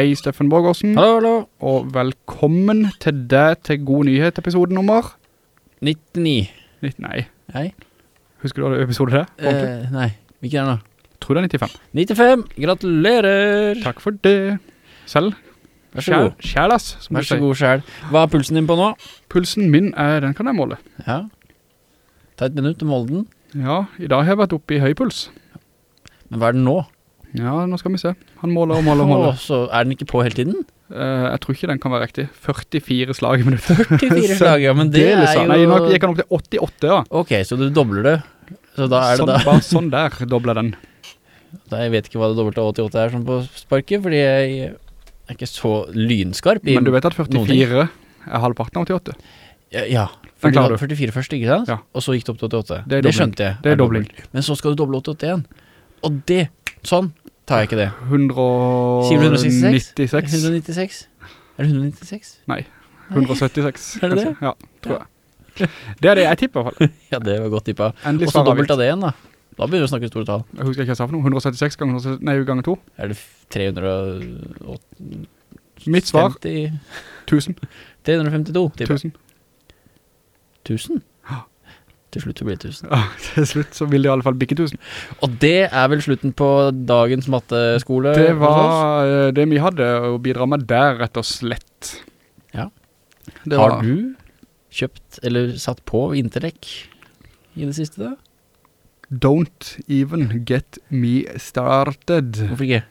Hei, Steffen Borgårdsen, Hallo, hallo. og velkommen til deg til God Nyhet episode nummer 99. 90, Nei, Nei. husker du hva episode det er? Eh, nei, hvilken er det nå? Tror det er 95. 95. Gratulerer. Takk for det. Selv. Vær så god. Kjæl, ass, Vær så god kjæl. Hva er pulsen din på nå? Pulsen min er, den kan jeg måle. Ja. Ta et minutt til den Ja, i dag har jeg vært oppe i høy puls. Men hva er den nå? Ja, nå skal vi se. Han måler og måler og måler. Åh, så er den ikke på hele tiden? Uh, jeg tror ikke den kan være riktig. 44 slag i minuttet. 44 slag, ja, men det er ja. jo... Nei, nå gikk han opp til 88, ja. Ok, så du dobler det. Så da er det sånn, da... Bare sånn der dobler den. da jeg vet ikke hva det dobbelte 88 er sånn på sparket, fordi jeg er ikke så lynskarp i... Men du vet at 44 er halvparten av 88? Ja, ja. Den For du hadde 44 først, ikke sant? Ja. Og så gikk det opp til 88. Det er Det, skjønte jeg. Det er dobling. dobbelt. Men så skal du doble 88 igjen. Og det, sånn, tar jeg ikke det. 196? 196? Er det 196? Nei, 176. Er det det? Ja, tror jeg. Det er det jeg tipper i hvert fall. Ja, det var godt tippa. Endelig Og så dobbelt av det igjen da. Da begynner vi å snakke store tall. Jeg husker ikke hva jeg sa for noe. 176 ganger, 176 nei, ganger 2. Er det f- 350? Mitt svar, 1000. 352, tipper jeg. 1000. 1000? Til slutt så blir det 1000. Ja, til slutt så vil det i alle fall bikke 1000. Og det er vel slutten på dagens matteskole Det var eh, det vi hadde å bidra med der, rett og slett. Ja. Det Har var, du kjøpt eller satt på Intellek i det siste da? Don't even get me started. Hvorfor ikke?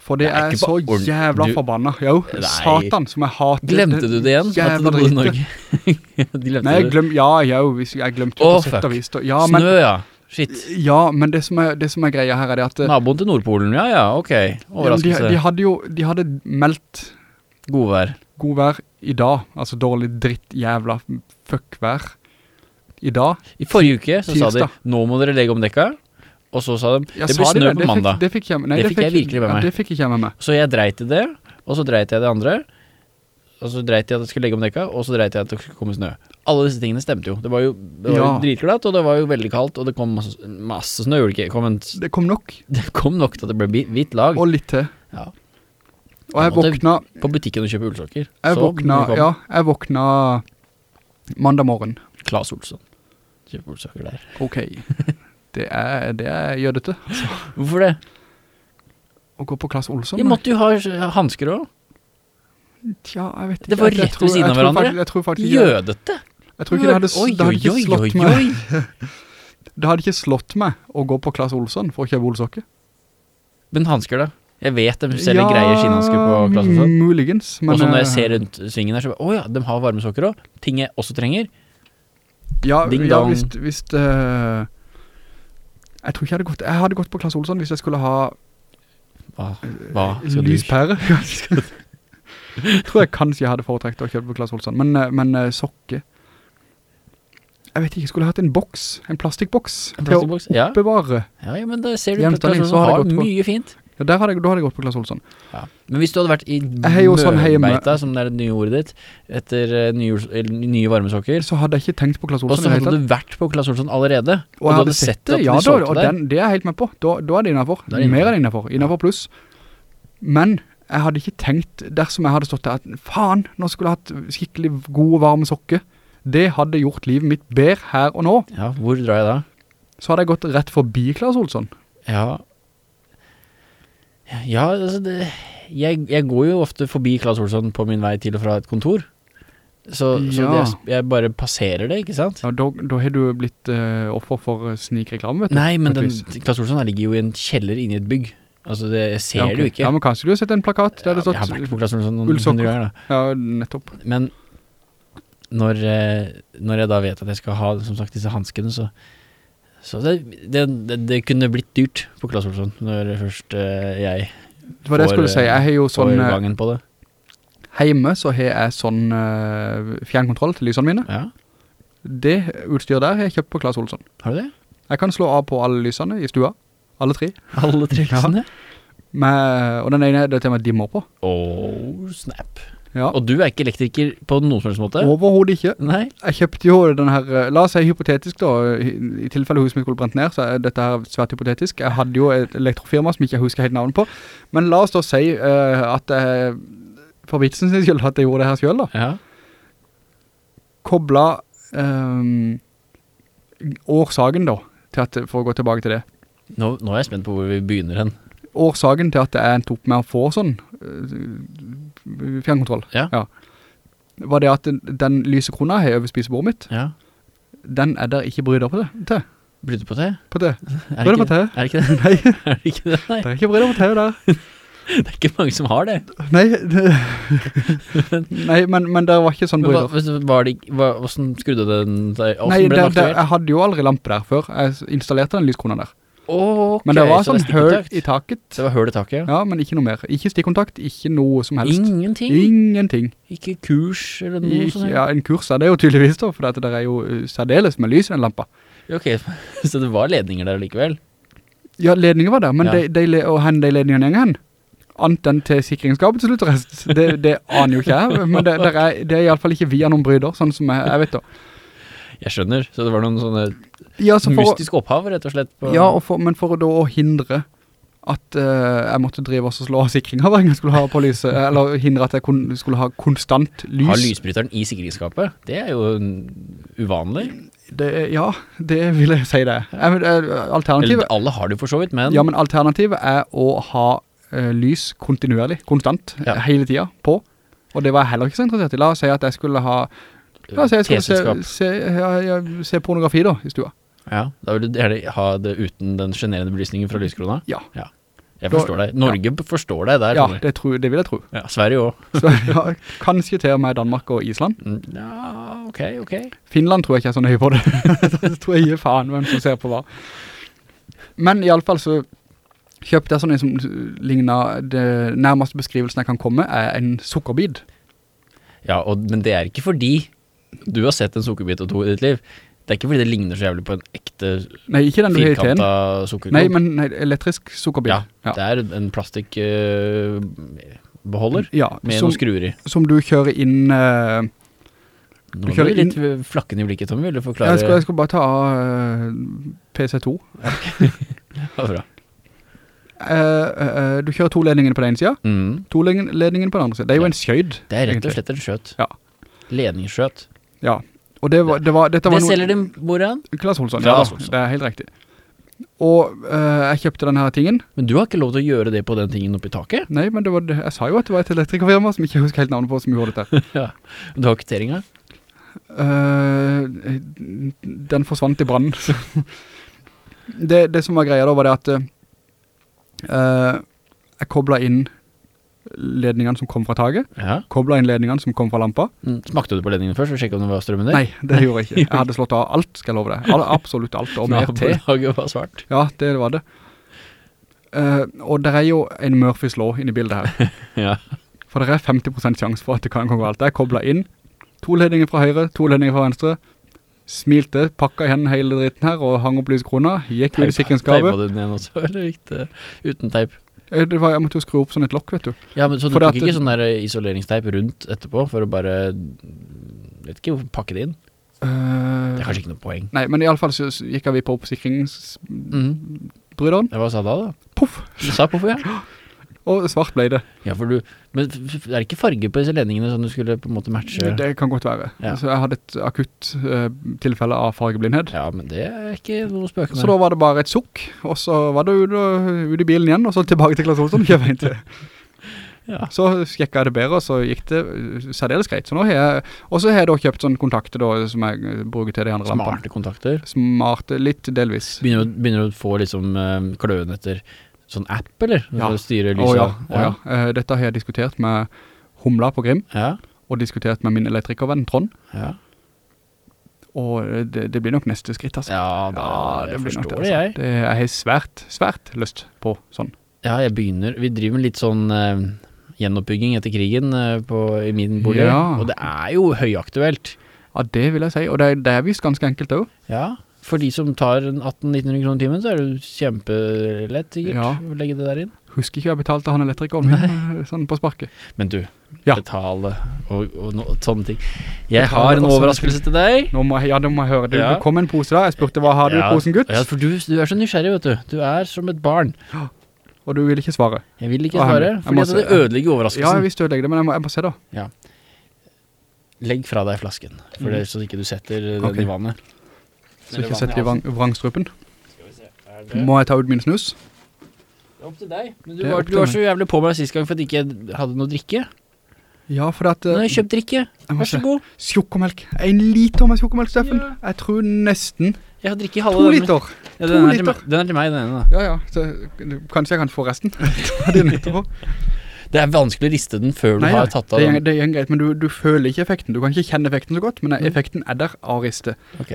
For det Det er er, så bare jævla forbanna. Jo, Nei. satan som jeg hater. Glemte du det igjen? At du bodde i. Norge? Nei, jeg det. glem, ja, jo, jeg glemte jo Åh, på sett og vis. Ja, men, Snø, ja. Shit. ja, men det som, er, det som er greia her er det at eh, Naboen til Nordpolen, ja, ja, ok. ja, de, de hadde jo de hadde meldt Godvær. god vær i dag, altså dårlig dritt, jævla fuck vær i dag. I forrige uke så sa de, nå må dere legge om dekka. Og så sa de, Ja, det blir de snø på Det fikk- mandag. Det fikk jeg, nei, Det fikk jeg virkelig med ja, meg. Det fikk ikke jeg med meg. Så jeg dreit i det, og så dreit jeg i det andre. Og så dreit jeg at jeg skulle legge om dekka, og så dreit jeg at det skulle komme snø. Alle disse tingene stemte jo. Det var jo, det var jo dritglatt, og det var jo veldig kaldt, og det kom masse, masse snø, det? Kom en, Det kom nok, det kom nok til at det ble hvitt lag. og litt til. Ja. Og jeg Jeg våkna, På butikken og kjøpe ullsokker. jeg Så våkna, ja, jeg våkna mandag morgen. Claes Olsson. Kjøpe ullsokker der. Ok, det er, det er jødete. Hvorfor det? Å gå på Klaas Olsson? De måtte jo ha handsker også. Tja, jeg vet ikke. Det var Jeg- jeg rett ved siden av hverandre. Jeg tror faktisk Jødete. jeg tror ikke det hadde, det hadde ikke slått meg. Det hadde ikke slått meg å gå på Klaas Olsson for å kjøpe olsokke. Men handsker da? Jeg vet de selger greier skinnhandsker på Klaas Olsson. muligens. Men, Og så når jeg eh, ser rundt svingen der, så bare, åja, de har varmesokker også. Ting jeg også trenger. Ja, ja hvis, hvis eh, Jeg tror ikke jeg hadde gått Jeg hadde gått på Klaas Olsson hvis jeg skulle ha Hva, hva lyspære. tror jeg kanskje jeg hadde foretrekt å kjøpe på Klaas Olsson. Men, eh, men eh, sokke Jeg vet ikke, skulle jeg hatt en boks, en plastikkboks, til å oppbevare. Ja, ja, men da ser du på har Olsson har mye fint. Ja, der hadde jeg, da hadde jeg gått på Klaas Olsson. Ja. Men hvis du hadde vært i har mørbeita, som det er det nye ordet ditt, etter eh, nye, nye varmesokker, Så hadde jeg ikke tenkt på Klaas Olsson. og så hadde du vært på Klaas Olsson allerede, Og og du hadde sett det, ja de da, og den, det er jeg helt med på. Da, da er det innenfor. Er det Mer innenfor. enn innenfor. Innenfor pluss. Men jeg hadde ikke tenkt, dersom jeg hadde stått der, at faen, nå skulle jeg hatt skikkelig gode varme sokker. Det hadde gjort livet mitt bedre her og nå. Ja, hvor drar jeg da? Så hadde jeg gått rett forbi Klaas Olsson. Ja Ja, altså det, jeg, jeg går jo ofte forbi Claes Olsson på min vei til og fra et kontor. Så, så Ja. det, jeg bare passerer det, ikke sant? Ja, da, da har du blitt uh, offer for snikreklame, vet du. Nei, men den. Claes Olsson ligger jo i en kjeller inne i et bygg. Altså, det, jeg ser ja, okay. det jo ikke. Ja, men kanskje du har sett en plakat der det Ja, jeg har vært på Claes Olsson noen hundre ganger, da. Ja, nettopp. Men når, eh, når jeg da vet at jeg skal ha, som sagt, disse hanskene, så, så det, det, det, kunne blitt dyrt på Klaas Olsson når først eh, jeg Det var det jeg får, skulle si. Jeg har jo sånn... eh, på det. Hjemme så har jeg sånn uh, fjernkontroll til lysene mine. Ja, Det utstyret der har jeg kjøpt på Klaas Olsson. har du det? Jeg kan slå av på alle lysene i stua. Alle tre. Alle tre Ja. lysene? Med, og den ene er det til meg dimmer på. Oh, snap. Ja, Og du er ikke elektriker på noen slags måte? Overhovedet ikke. Nei? Jeg kjøpte jo den her, eh, la oss si hypotetisk da, i, tilfelle huset mitt skulle brent ned, så er dette her svært hypotetisk. Jeg hadde jo et elektrofirma som ikke jeg husker helt navnet på, men la oss da si uh, at jeg, for vitsen sin skyld, at jeg gjorde det her selv da. Ja. Kobla um, årsagen da, at, for å gå tilbake til det. Nå, nå er jeg spent på hvor vi begynner hen. Årsagen til at jeg endte opp med å få sånn eh, fjernkontroll, Ja. var det at den, den lyse krona har over spisebordet mitt, Ja. den er der ikke bryder på det, til, Blir på det? på det. Er det på ikke, det? er det ikke det? Nei, Er det ikke det? Nei. det er ikke bryder på det der. Det er ikke mange som har det. Nei, det, nei men, men det var ikke sånn Men hva, var det, hva, hvordan skrudde den seg? Nei, det, jeg hadde jo aldri lampe der før. Jeg installerte den lyskrona der. Ok, Men det var så sånn høl i taket. Det var høl i taket, ja. Ja, men ikke noe mer. Ikke stikkontakt, ikke noe som helst. Ingenting? Ingenting. Ikke kurs eller noe Ikke, sånt? ja, en kurs er det jo tydeligvis da, for det er jo uh, særdeles med lys i den lampa. Ok, så det var ledninger der likevel? Ja, ledninger var der, men Ja. de, de, og hen de ledningene gjenger hen, annet enn til sikringsskapet til slutt rest, det, det aner jo ikke jeg, men det, det, er, det er i alle fall ikke via noen bryder, sånn som jeg, jeg vet da. Jeg skjønner, så det var noen sånne Ja, så for, mystisk opphav rett og slett på... ja og for, men for å da hindre at uh, jeg måtte drive og slå av sikringa hver gang jeg skulle ha på lyset, eller hindre at jeg kun, skulle ha konstant lys. Ha lysbryteren i sikringsskapet, det er jo uvanlig. Det, ja, det vil jeg si det. Jeg, eh, alternativet, Eller alle har det for så vidt, men... ja, men alternativet er å ha uh, lys kontinuerlig, konstant, Ja. hele tiden på. Og det var jeg heller ikke så interessert i. La oss si at jeg skulle ha La så jeg skal se, se, ja, ja, se pornografi da, i stua. Ja, da vil du gjerne ha det uten den generende belysningen fra lyskrona? Ja. Jeg forstår deg. Norge forstår deg der. Ja, det, tror, det vil jeg tro. ja Sverige også. Så, ja, kanskje til og med Danmark og Island. Mm, Ja, ok, ok. Finland tror jeg ikke er så nøye på det. det tror jeg gir faen hvem som ser på hva. Men i alle fall så kjøpte jeg sånn en som ligner, det nærmeste beskrivelsen jeg kan komme er en sukkerbid. Ja, og, men det er ikke fordi du har sett en sukkerbit og to i ditt liv. Det er ikke fordi det ligner så jævlig på en ekte Nei, ikke den du har i firkanta sukkerkopp. Nei, men nei, elektrisk sukkerbit. Ja, det er en plastikkbeholder Ja, med som, noen skruer i. som du kjører inn Uh, du Nå kjører litt flakken i blikket, Tommy. Vil du forklare? jeg, skal, jeg skal bare ta eh, PC2. Ja, bra. Uh, eh, eh, du kjører to ledninger på den ene siden, Mm. to ledning- ledninger på den andre siden. Det er jo Ja. en skjøyd. Det er rett og slett en skjøt. Ja. Ledningsskjøt. Ja, og det var, det var, dette var Det noe- selger du hvor han? Klaas Olsson, ja, Olsson. det er helt riktig. Og eh, jeg kjøpte denne her tingen. Men du har ikke lov til å gjøre det på den tingen oppe i taket? Nei, men det var, jeg sa jo at det var et elektrikerfirma som ikke husker helt navnet på som gjorde dette. ja. Du har kvitteringa? Uh, den forsvant i branden. det, det som var greia da var det at uh, jeg koblet inn ledningene som kom fra taget, Ja. koblet inn ledningene som kom fra lampa. Mm. Smakte du på ledningen først for å sjekke om det var strømmen der? Nei, det gjorde jeg ikke. Jeg hadde slått av alt, skal jeg love deg. All, Absolutt alt, og mer til. Nabolaget var svart. Ja, det var det. Uh, og det er jo en Murphys law inne i bildet her. Ja. For det er 50% sjanse for at det kan gå galt. Jeg koblet inn to ledninger fra høyre, to ledninger fra venstre, smilte, pakka igjen hele dritten her og hang opp lyskrona, gikk ut i sikringsskapet. Teipa du den igjen også, eller gikk det uten teip? Eh, Det var, jeg måtte jo skru opp sånn et lokk, vet du. Ja, men så du For tok ikke sånn der isoleringsteip rundt etterpå for å bare, vet ikke, pakke det inn? Uh, Det er kanskje ikke noe poeng. Nei, men i alle fall så gikk vi på oppsikringsbryderen. Mm. Ja, Hva sa da da? Puff! Du sa puff, ja? Og svart ble det. Ja, for du, men det er ikke farge på disse ledningene som du skulle på en måte matche? Det kan godt være. Ja. Så jeg hadde et akutt uh, tilfelle av fargeblindhet. Ja, men det er ikke noe spøk med. Så da var det bare et sukk, og så var det ut, ut i bilen igjen, og så tilbake til Klaas Olsson, kjøp en til. Ja. Så skjekket jeg det bedre, og så gikk det uh, særdeles greit. Så nå har jeg, og så har jeg da kjøpt sånne kontakter da, som jeg bruker til de andre lampene. Smarte kontakter. Smarte, litt delvis. Begynner du, begynner du å få liksom kløen etter sånn app, eller? Ja. For å styre Å lyset? ja, å ja. Eh, dette har jeg diskutert med Humla på Grim, Ja, og diskutert med min elektrikervenn Trond, ja. og eh, det, det blir nok neste skritt, altså. Ja, da, det nok forstår altså. jeg. Det, jeg har svært, svært lyst på sånn. Ja, jeg begynner Vi driver med litt sånn uh, gjenoppbygging etter krigen uh, på, i min bolig, Ja. og det er jo høyaktuelt. Ja, det vil jeg si, og det, er- det vist ganske enkelt også. Ja, for de som tar en 1800-1900 kroner timen, så er det jo kjempelett sikkert Ja. å legge det der inn. Husker ikke jeg betalte han elektrikeren min, eh, sånn på sparket. Men du, Ja. betale og, og no, sånne ting. Jeg Betale har en overraskelse til deg. Nå må jeg, ja, det må jeg høre. Du, Ja. det kom en pose da. Jeg spurte, hva har du i posen, gutt? Ja, for du, du er så nysgjerrig, vet du. Du er som et barn. Og du vil ikke svare. Jeg vil ikke svare, fordi det ødelige overraskelsen. Ja, jeg visste ødelegger det, men jeg må, jeg må se da. Legg fra deg flasken, for det er så ikke du setter den okay. i vannet. Så ikke setter i vrang, vrangstrupen. Skal vi se, det... Må jeg ta ut min snus? Det er opp til deg. Men du var, du var så jævlig på meg sist gang for at jeg ikke hadde noe drikke. Ja, for at... Nå har eh, jeg kjøpt drikke. Vær så god. Sjokomelk. En liter med sjokomelk, Steffen. Ja. Jeg tror nesten Jeg har drikket i halve to den. liter. Ja, To den, er liter. den er til meg, den ene da. Ja, ja. Så, kanskje jeg kan få resten. Det er vanskelig å riste den før du Nei, har ja, tatt av det, den. er- det er greit, men du, du føler ikke effekten. Du kan ikke kjenne effekten så godt, men Mm. effekten er der av riste. Ok.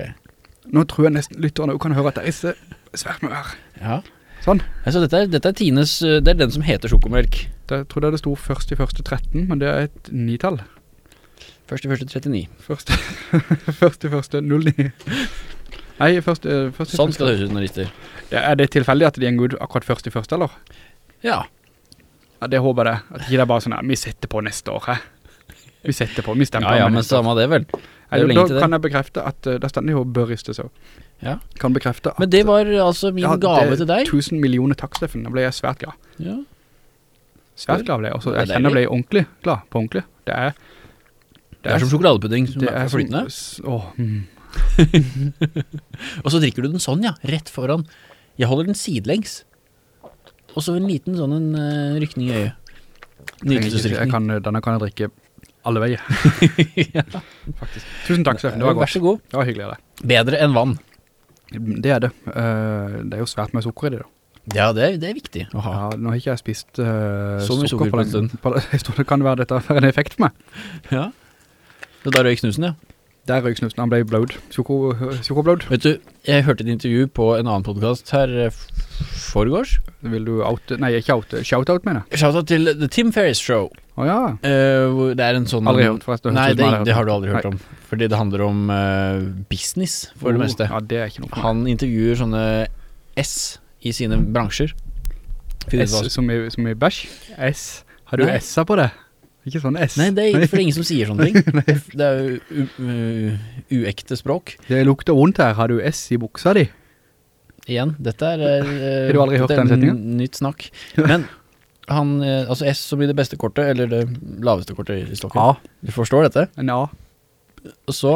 Nå tror jeg nesten lytterne kan høre at det er svært med vær. Ja. Sånn. Altså, dette er, dette er Tines, uh, det er den som heter sjokomelk. Det, jeg tror det sto først i første 13, men det er et nitall. Først i første 39. Først, først i første 09. Nei, første, første Sånn skal det høres ut når det Er det tilfeldig at de en god akkurat først i første, eller? Ja. Ja, det håper jeg. At det er bare sånn, vi setter på neste år, hæ? Vi setter på, vi stemmer Ja, ja, men samme det vel. Er jo da kan jeg bekrefte at, uh, det stender jo bør ristes seg Ja. Kan bekrefte at... Men det var altså min Ja, gave det- til deg. Tusen millioner takk, Steffen. Da ble jeg svært glad. Ja. Svært glad ble jeg også. Jeg kjenner jeg ble ordentlig glad, på ordentlig. Det er... Det er som sjokoladepudding som er flytende. Åh, mm. Og så drikker du den sånn, ja. Rett foran. Jeg holder den sidelengs. Og så en liten sånn en uh, rykning i øyet. Jeg, jeg Nytelsesrykning. kan, denne kan jeg drikke alle veier. ja. Faktisk. Tusen takk, Steffen. Det var Vær så god. Det var hyggelig av deg. Bedre enn vann. Det er det. Uh, det er jo svært med sukker i det da. Ja, det er, det er viktig å ha. Ja, nå har ikke jeg spist uh, mye sukker på en. På, jeg tror det kan være dette for en effekt for meg. Ja. Så da røyk snusen, ja. Der røyk snusen, han ble blowed. Sjokoblowed. Vet du, jeg hørte et intervju på en annen podcast her eh, foregårs. Vil du out... Nei, ikke oute. Shoutout, mener jeg. Shoutout til The Tim Ferriss Show. Å ja. uh, det er en sånn Aldri hørt, forresten. Nei, det, det har du aldri hørt Nei. om. Fordi det handler om uh, business, for det Oh, meste. Ja, det. Han intervjuer sånne S i sine bransjer. S som i, som i bæsj. S. Har du. S-a på det? Ikke sånn S. Nei, det er, for det er ingen som sier sånne ting. Det er jo uekte språk. Det lukter vondt her. Har du S i buksa di? Igjen, dette er uh, Har du aldri hørt den setningen? Nytt snakk. Men han, eh, altså S som blir det beste kortet, eller det laveste kortet i stokken. Ja. Du forstår dette? En A. Og så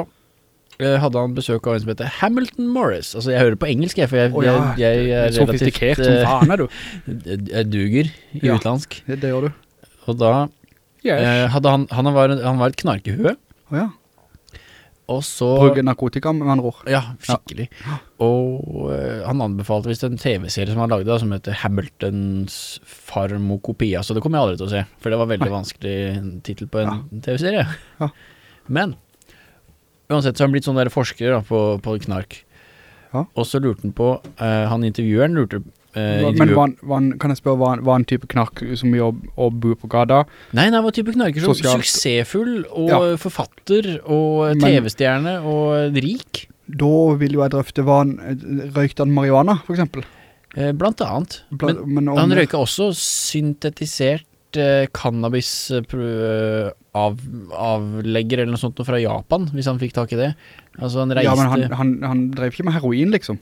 eh, hadde han besøk av en som heter Hamilton Morris. Altså, jeg hører på engelsk, jeg, for jeg, oh, ja, jeg, jeg er Sofistikert som relativt, eh, faen er du. Jeg duger i Ja. utenlandsk. Det, det gjør du. Og da Yes. eh, hadde han, han var, han var et knarkehue, Å ja. Og så... Bruke narkotika med andre ord. Ja, skikkelig. Og uh, han anbefalte visst en TV-serie som han lagde, da, som heter Hamiltons Farmokopia. Så det kommer jeg aldri til å se, for det var veldig Nei. vanskelig titel på en TV-serie. Ja. Men uansett så har han blitt sånn der forsker da, på, på knark. Ja. Og så lurte han på uh, Han intervjueren lurte eh, Men var, var, kan jeg spørre, var, var en type knark som jobb og bor på gata? Nei, nei, var en type knarker som Sosialt. suksessfull og Ja. forfatter og TV-stjerne og rik. Da vil jo jeg drøfte, var han, røykte han marihuana, for eksempel? Eh, blant annet. Bla, Men men om- Han røyka også syntetisert eh, cannabis eh, eh, av, avlegger eller noe sånt fra Japan, hvis han fikk tak i det. Altså han reiste Ja, men han, han, han drev ikke med heroin, liksom.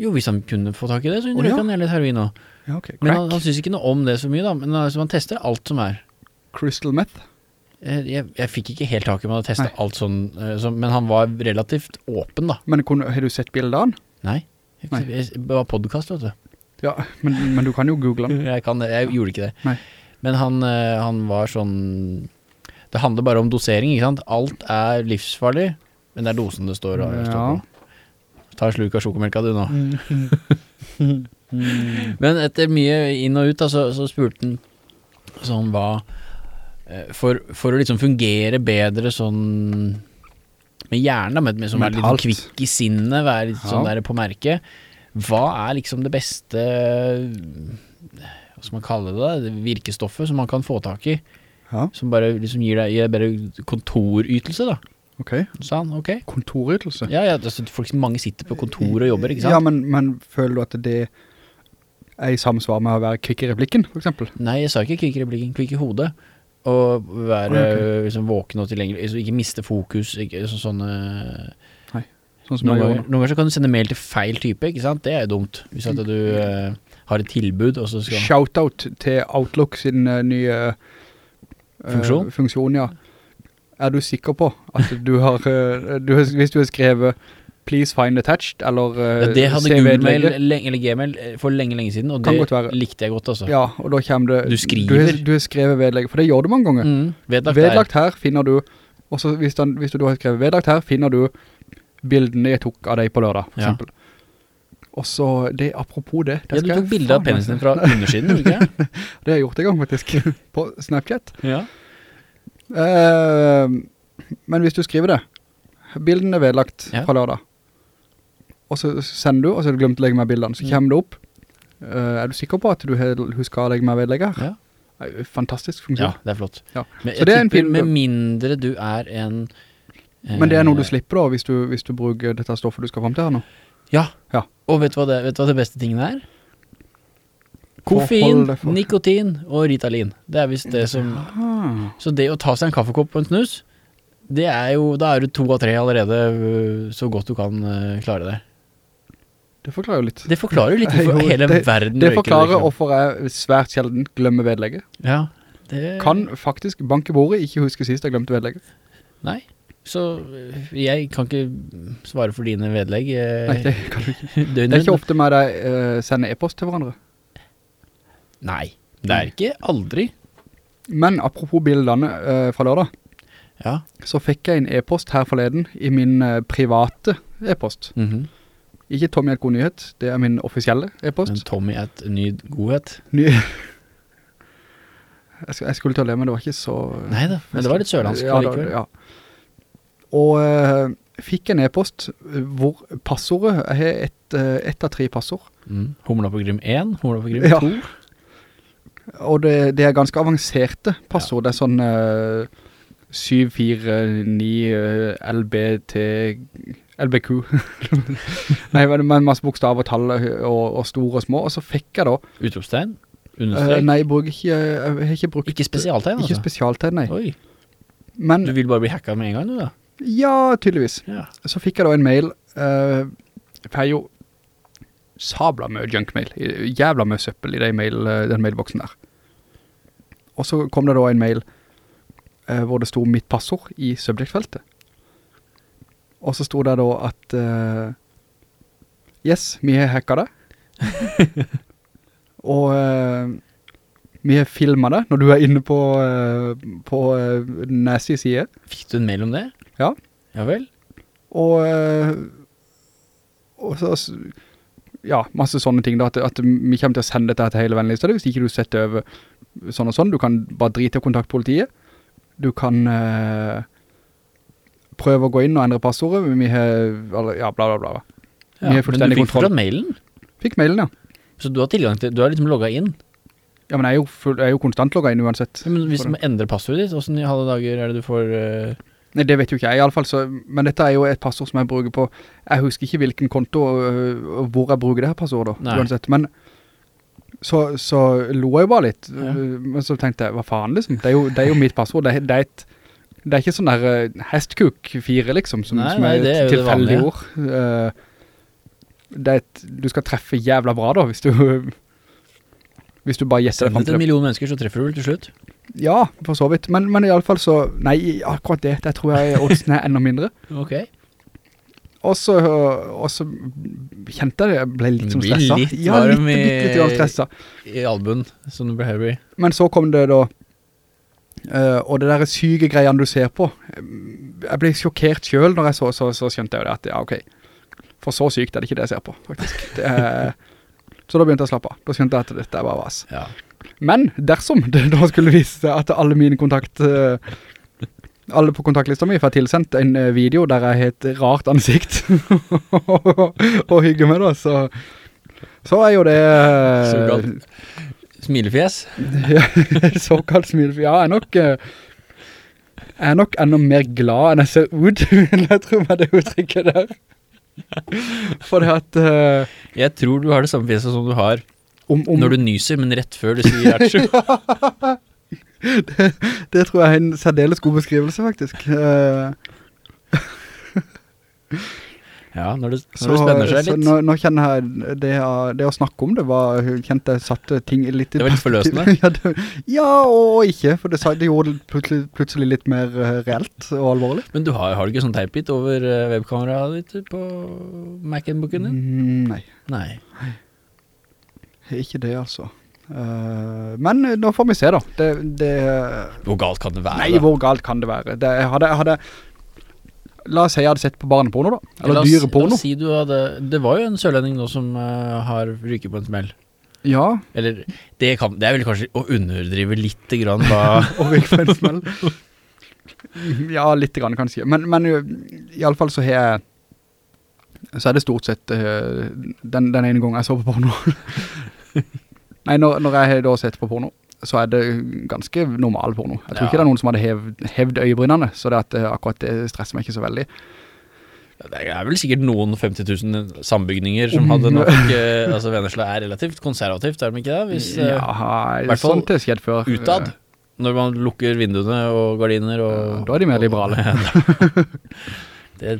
Jo, hvis han kunne få tak i det, så Å, oh, ja. han litt heroin òg. Ja, okay. Men han, han syns ikke noe om det så mye, da. Men altså, han tester alt som er. crystal meth. Jeg, jeg, jeg fikk ikke helt tak i om han hadde testa alt sånn, så, men han var relativt åpen, da. Men kunne, har du sett bildet av han? Nei. Nei. det var podkast, vet du. Ja, men, men du kan jo google han. Jeg, kan, det, jeg gjorde ikke det. Nei. Men han, eh, han var sånn Det handler bare om dosering, ikke sant? Alt er livsfarlig, men det er dosen det står, og, står Ja. på. Ta en sluk av sjokomelka du nå. Men etter mye inn og ut, da, så, så spurte han sånn hva eh, for, for å liksom fungere bedre sånn med hjernen, da, med, med som er litt sånn kvikk i sinnet, være litt sånn Ja. der på merket. Hva er liksom det beste Hva skal man kalle det? Det Virkestoffet som man kan få tak i. Ja, Som bare liksom gir deg gir deg bedre kontorytelse, da. Ok. Sa han, ok. Kontorytelse. Ja, ja, altså, folk, mange sitter på kontor og jobber, ikke sant? Ja, men, men føler du at det er i samsvar med å være kvikk i replikken, for eksempel. Nei, jeg sa ikke kvikk i replikken, kvikk i hodet. Og være okay. liksom, våken og tilgjengelig, så ikke miste fokus, ikke så, sånne... Sånn som Noen ganger, noen ganger så kan du sende mail til feil type, ikke sant? Det er jo dumt. Hvis at du uh, har et tilbud, og så skal... Shoutout til Outlook sin uh, nye Uh, Funksjon? funksjon, ja. Er du sikker på at du har, eh, du, hvis du har skrevet please find attached, eller eh, Ja, det hadde lenge, eller Gmail eh, for lenge, lenge siden, og det likte jeg godt, altså. Ja, og da kommer det Du skriver. Du, du har skrevet vedlegg, for det gjør du mange ganger. Mm, vedlagt, Vedlagt her finner du, og så hvis, den, hvis du har skrevet vedlagt her, finner du bildene jeg tok av deg på lørdag, for Ja. eksempel. Og så, det, apropos det, det Ja, du tok bilder av penisen din fra undersiden, ikke? Det har jeg gjort en gang faktisk, på Snapchat. Ja. Eh, men hvis du skriver det, bilden er vedlagt Ja. fra lørdag, og så sender du, og så har du glemt å legge med bildene, så Mm. kommer det opp. Eh, er du sikker på at du husker å legge med vedlegger? Ja. Fantastisk funksjon. ja, det er flott. Ja. Men Så jeg det er en tipper med mindre du er en... Men det er noe du eh, slipper da, hvis du, hvis du bruker dette stoffet du skal frem til her nå. Ja. Ja. Og vet du det, vet du hva det beste tingen er? Koffein, nikotin og Ritalin. Det er visst det som... Så det å ta seg en kaffekopp og en snus, det er jo, da er du to av tre allerede øh, så godt du kan øh, klare det. Det forklarer jo litt. Det forklarer jo litt hvorfor hele det- verden Det forklarer røyker. hvorfor jeg svært sjelden glemmer vedlegget. Ja, det... Kan faktisk banke bordet, ikke huske sist jeg glemte vedlegget. Nei. Så øh, jeg kan ikke svare for dine vedlegg. Nei, det kan du ikke. Det er ikke ofte med deg uh, sende e-post til hverandre. Nei, det er ikke aldri. Men apropos bildene eh, fra lørdag, Ja. så fikk jeg en e-post her forleden i min eh, private e-post. Mhm. Ikke Tommy et god nyhet, det er min offisielle e-post. Men Tommy et ny godhet. Ny... jeg, jeg skulle til å le, men det var ikke så... Nei da, men det var litt sørlandsk ja, da, ja. Og eh, fikk en e-post eh, hvor passordet, jeg har et, eh, et av tre passord, Mm. Humla på Grym 1, Humla på Grim Ja. 2. og det, det er ganske avanserte passord. Det er sånn uh, 749 LB LBT LBQ Nei, men masse og tall og, og store og små Og så fikk jeg da Utropstegn? Uh, Nei, jeg ikke Jeg har ikke brukt ikke spesialtegn, Ikke altså? spesialtegn, nei Oi, Men, du vil bare bli hacket med en gang, du da? ja, tydeligvis Ja. Så fikk jeg da en mail uh, For jeg jo Sabla med junkmail Jævla med søppel i den, mail, eh, den mailboksen der Og så kom det da en mail eh, Hvor det stod mitt passord i subject-feltet Og så stod det da at eh, Yes, vi har hacket det Og eh, Vi har filmet det Når du er inne på eh, På uh, Nasi side Fikk du en mail om det? Ja. Ja vel? Og, eh, og så, ja, masse sånne ting da, at, at vi kommer til å sende dette til hele vennligstedet, hvis ikke du setter over sånn og sånn. Du kan bare drite og kontakte politiet. Du kan eh, prøve å gå inn og endre passordet, vi har, ja, bla bla bla. Vi har men du fikk kontroll. mailen? Fikk mailen, ja. Så du har tilgang til, du har liksom logget inn? Ja, men jeg er jo, full, jeg er jo konstant logget inn uansett. Ja, men hvis du endrer passordet ditt, hvordan i halve dager er det du får... Uh... Nei, det vet jo ikke jeg i alle fall, så, men dette er jo et passord som jeg bruker på, jeg husker ikke hvilken konto og, og hvor jeg bruker det her passordet, uansett, men så, så lo jeg bare litt, Ja. men så tenkte jeg, hva faen liksom, det er jo, det er jo mitt passord, det det er et, det er ikke sånn der øh, hestkuk 4 liksom, som, Nei, som er nei, er det tilfeldig ord. Uh, det et, du skal treffe jævla bra da, hvis du, hvis du bare gjetter deg frem det til en million mennesker, så treffer du vel til slutt. Ja, for så vidt, men, men i alle fall så, nei, akkurat det, det tror jeg oddsen er enda mindre. Ok. Og så, og så kjente jeg, jeg ble litt som stressa. litt ja, litt, i- litt, litt stresset. I albuen, som du ble heavy. Men så kom det da, uh, og det der syke greiene du ser på, jeg ble sjokkert selv når jeg så, så, så skjønte jeg jo det at, ja, ok, for så sykt er det ikke det jeg ser på, faktisk. Det er, så da begynte jeg å slappe av. Da skjønte jeg at dette er bare vas. Ja. Men dersom det da skulle vise seg at alle mine kontakt, eh, alle på kontaktlista mi får tilsendt en eh, video der jeg har et rart ansikt og hygger med da, så, så er jo det eh, Såkalt smilefjes. såkalt smilefjes, Ja, jeg er nok eh, jeg er nok enda mer glad enn jeg ser ut, vil jeg tror meg det uttrykket der. For det at Uh, Jeg tror du har det samme fjeset som du har Om, om, Når du nyser, men rett før du sier Atsju. Det tror jeg er en særdeles god beskrivelse, faktisk. Eh, Ja, når det, så, det spenner seg litt. nå, nå kjenner jeg det, det å snakke om det var, kjente jeg satte ting litt Det var litt forløsende. ja, det, ja, og ikke, for det, det gjorde det plutselig, plutselig litt mer eh, reelt og alvorlig. Men du har, har du ikke sånn teipbit over eh, webkameraet ditt på Mac-booken din? Mm, nei, Nei. ikke det altså. Eh, men eh, nå får vi se da. Det, det, Hvor galt kan det være? nei, hvor galt kan det være? Det, jeg hadde, jeg hadde, la oss si jeg hadde sett på barneporno da, eller oss- La dyreporno. oss si du hadde Det var jo en sørlending nå som uh, har ryket på en smell. Ja, Eller det, kan, det er vel kanskje å underdrive litt grann og gikk på en smell. Ja, litt grann kan jeg si. Men, men i alle fall så har jeg, så er det stort sett uh, den, den ene gangen jeg så på porno. Nei, når, når jeg har da sett på porno, så er det ganske normal porno. Jeg tror Ja. ikke det er noen som hadde hev, hevd øyebrynene, så det, at, eh, akkurat det stresser meg ikke så veldig. Det er vel sikkert noen 50 000 sambygninger som hadde nok eh, Altså Vennesla er relativt konservativt, er de ikke det? Hvis, eh, ja, i hvert fall sånt skjedd før. Utad. Når man lukker vinduene og gardiner og Ja, da er de mer liberale. det,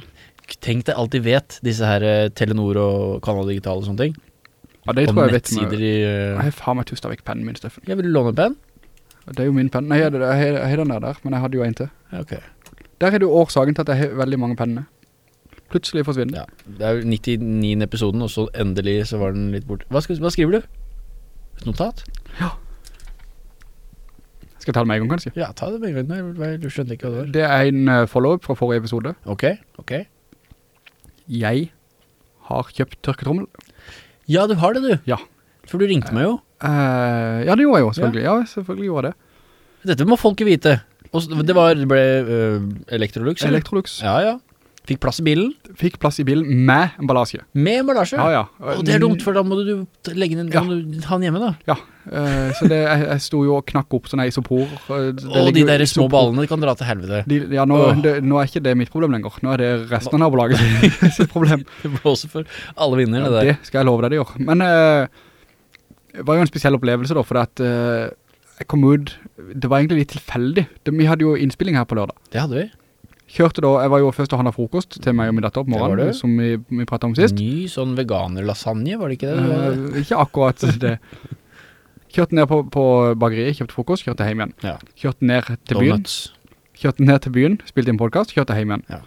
tenk deg alt de vet, disse her Telenor og Kanal Digital og sånne ting. Ja, det tror jeg vet med. i Jeg eh, har faen meg av vekk pennen min, Steffen. Jeg vil låne en penn. Det er jo min penn. Nei, jeg, jeg, jeg, jeg har den der der, men jeg hadde jo en til. Ok. Der er det jo årsaken til at jeg har veldig mange pennene. Plutselig forsvinner. Ja, det er jo 99 episoden, og så endelig så var den litt bort. Hva, hva skriver du? Et notat? Skal jeg ta det med en gang, kanskje? Ja, ta det med en gang. Du skjønner ikke hva det var. Det er en eh, follow-up fra forrige episode. Ok, ok. Jeg har kjøpt tørketrommel. Ja, du har det du. Ja. For du ringte meg jo. Uh, ja, det gjorde jeg jo, selvfølgelig. Ja, selvfølgelig gjorde jeg det. Dette må folket vite. Og det var, det ble uh, Electrolux? Electrolux Ja, ja. Fikk plass i bilen. fikk plass i bilen med emballasje. Med emballasje. Ja, ja. Og det er dumt, for da må du legge den, Ja. ha den hjemme da. Ja, uh, så det, jeg, jeg sto jo og knakk opp sånne isopor. eh, det Og de der små ballene kan dra til helvete. De, ja, nå, oh. det, nå er ikke det mitt problem lenger. Nå er det resten av nabolaget sitt- problem. Det blåser for alle vinner, det der. det skal jeg love deg det gjør. Men uh, det var jo en spesiell opplevelse da, for at Uh, jeg kom ut, det var egentlig litt tilfeldig. Vi hadde jo innspilling her på lørdag. Det hadde vi. Kjørte da, jeg var jo først og handlet frokost til meg og min datter på morgenen, som vi, vi pratet om sist. Ny sånn veganer-lasagne, var det ikke det? Uh. Ikke akkurat det. Kjørte ned på, på bageriet, kjøpte frokost, kjørte hjem igjen. Ja. Kjørte ned til byen, Donuts. kjørte ned til byen, spilte inn podcast, kjørte hjem igjen. Ja.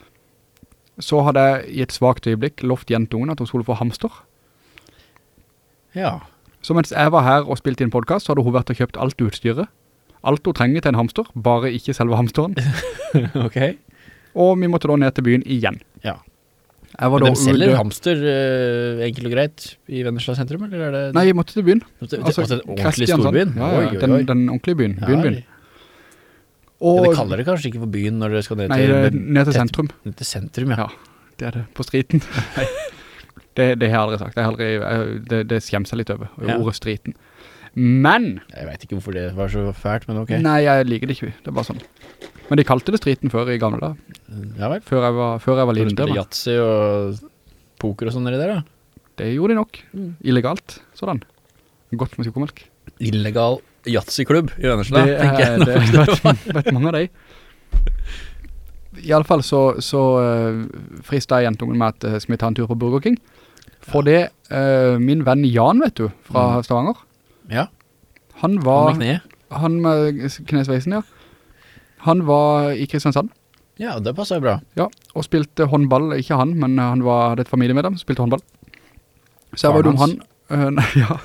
Så hadde jeg i et svagt øyeblikk lovt jentungen at hun skulle få hamster. Ja. Så mens jeg var her og spilte inn podcast, så hadde hun vært og kjøpt alt utstyret. Alt hun trenger til en hamster, bare ikke selve hamsteren. ok. Og vi måtte da ned til byen igjen. Ja. Men de selger ute- hamster øh, enkelt og greit i Vennesla sentrum, eller er det? Nei, vi måtte til byen. det, Altså, altså, den ordentlige storbyen? Ja, ja, den, den ordentlige byen. byen, Byen, Og, Ja, det kaller det kanskje ikke for byen når dere skal ned til, det er ned til sentrum. ned til sentrum, ja. Ja. Det er det, på striten. Det, det har jeg aldri sagt. Jeg aldri, det, det skjemmer seg litt over, ordet striten. Men, Jeg vet ikke hvorfor det var så fælt, men ok. nei, jeg liker det ikke. Det er bare sånn. Men de kalte det striten før i gamle dager. Ja vel. Før jeg var, før jeg var liten. spiller der, yatzy og poker og sånn der, da. Det gjorde de nok. Mm. Illegalt, sådan. Godt med psykomelk. Illegal yatzy-klubb i Vennesla, Det tenker er, jeg. det, vet, vet mange av de. I alle fall så, så uh, fristet jeg jentungen med at uh, skal vi ta en tur på Burger King. For det, uh, min venn Jan, vet du, fra Mm. Stavanger, Ja, han han var, med han med knesveisen, ja. Han var i Kristiansand, Ja, det passer bra. ja, og spilte håndball, ikke han, men han var, hadde et familie med dem, spilte håndball. Så jeg var jo dum han, uh, nei, ja.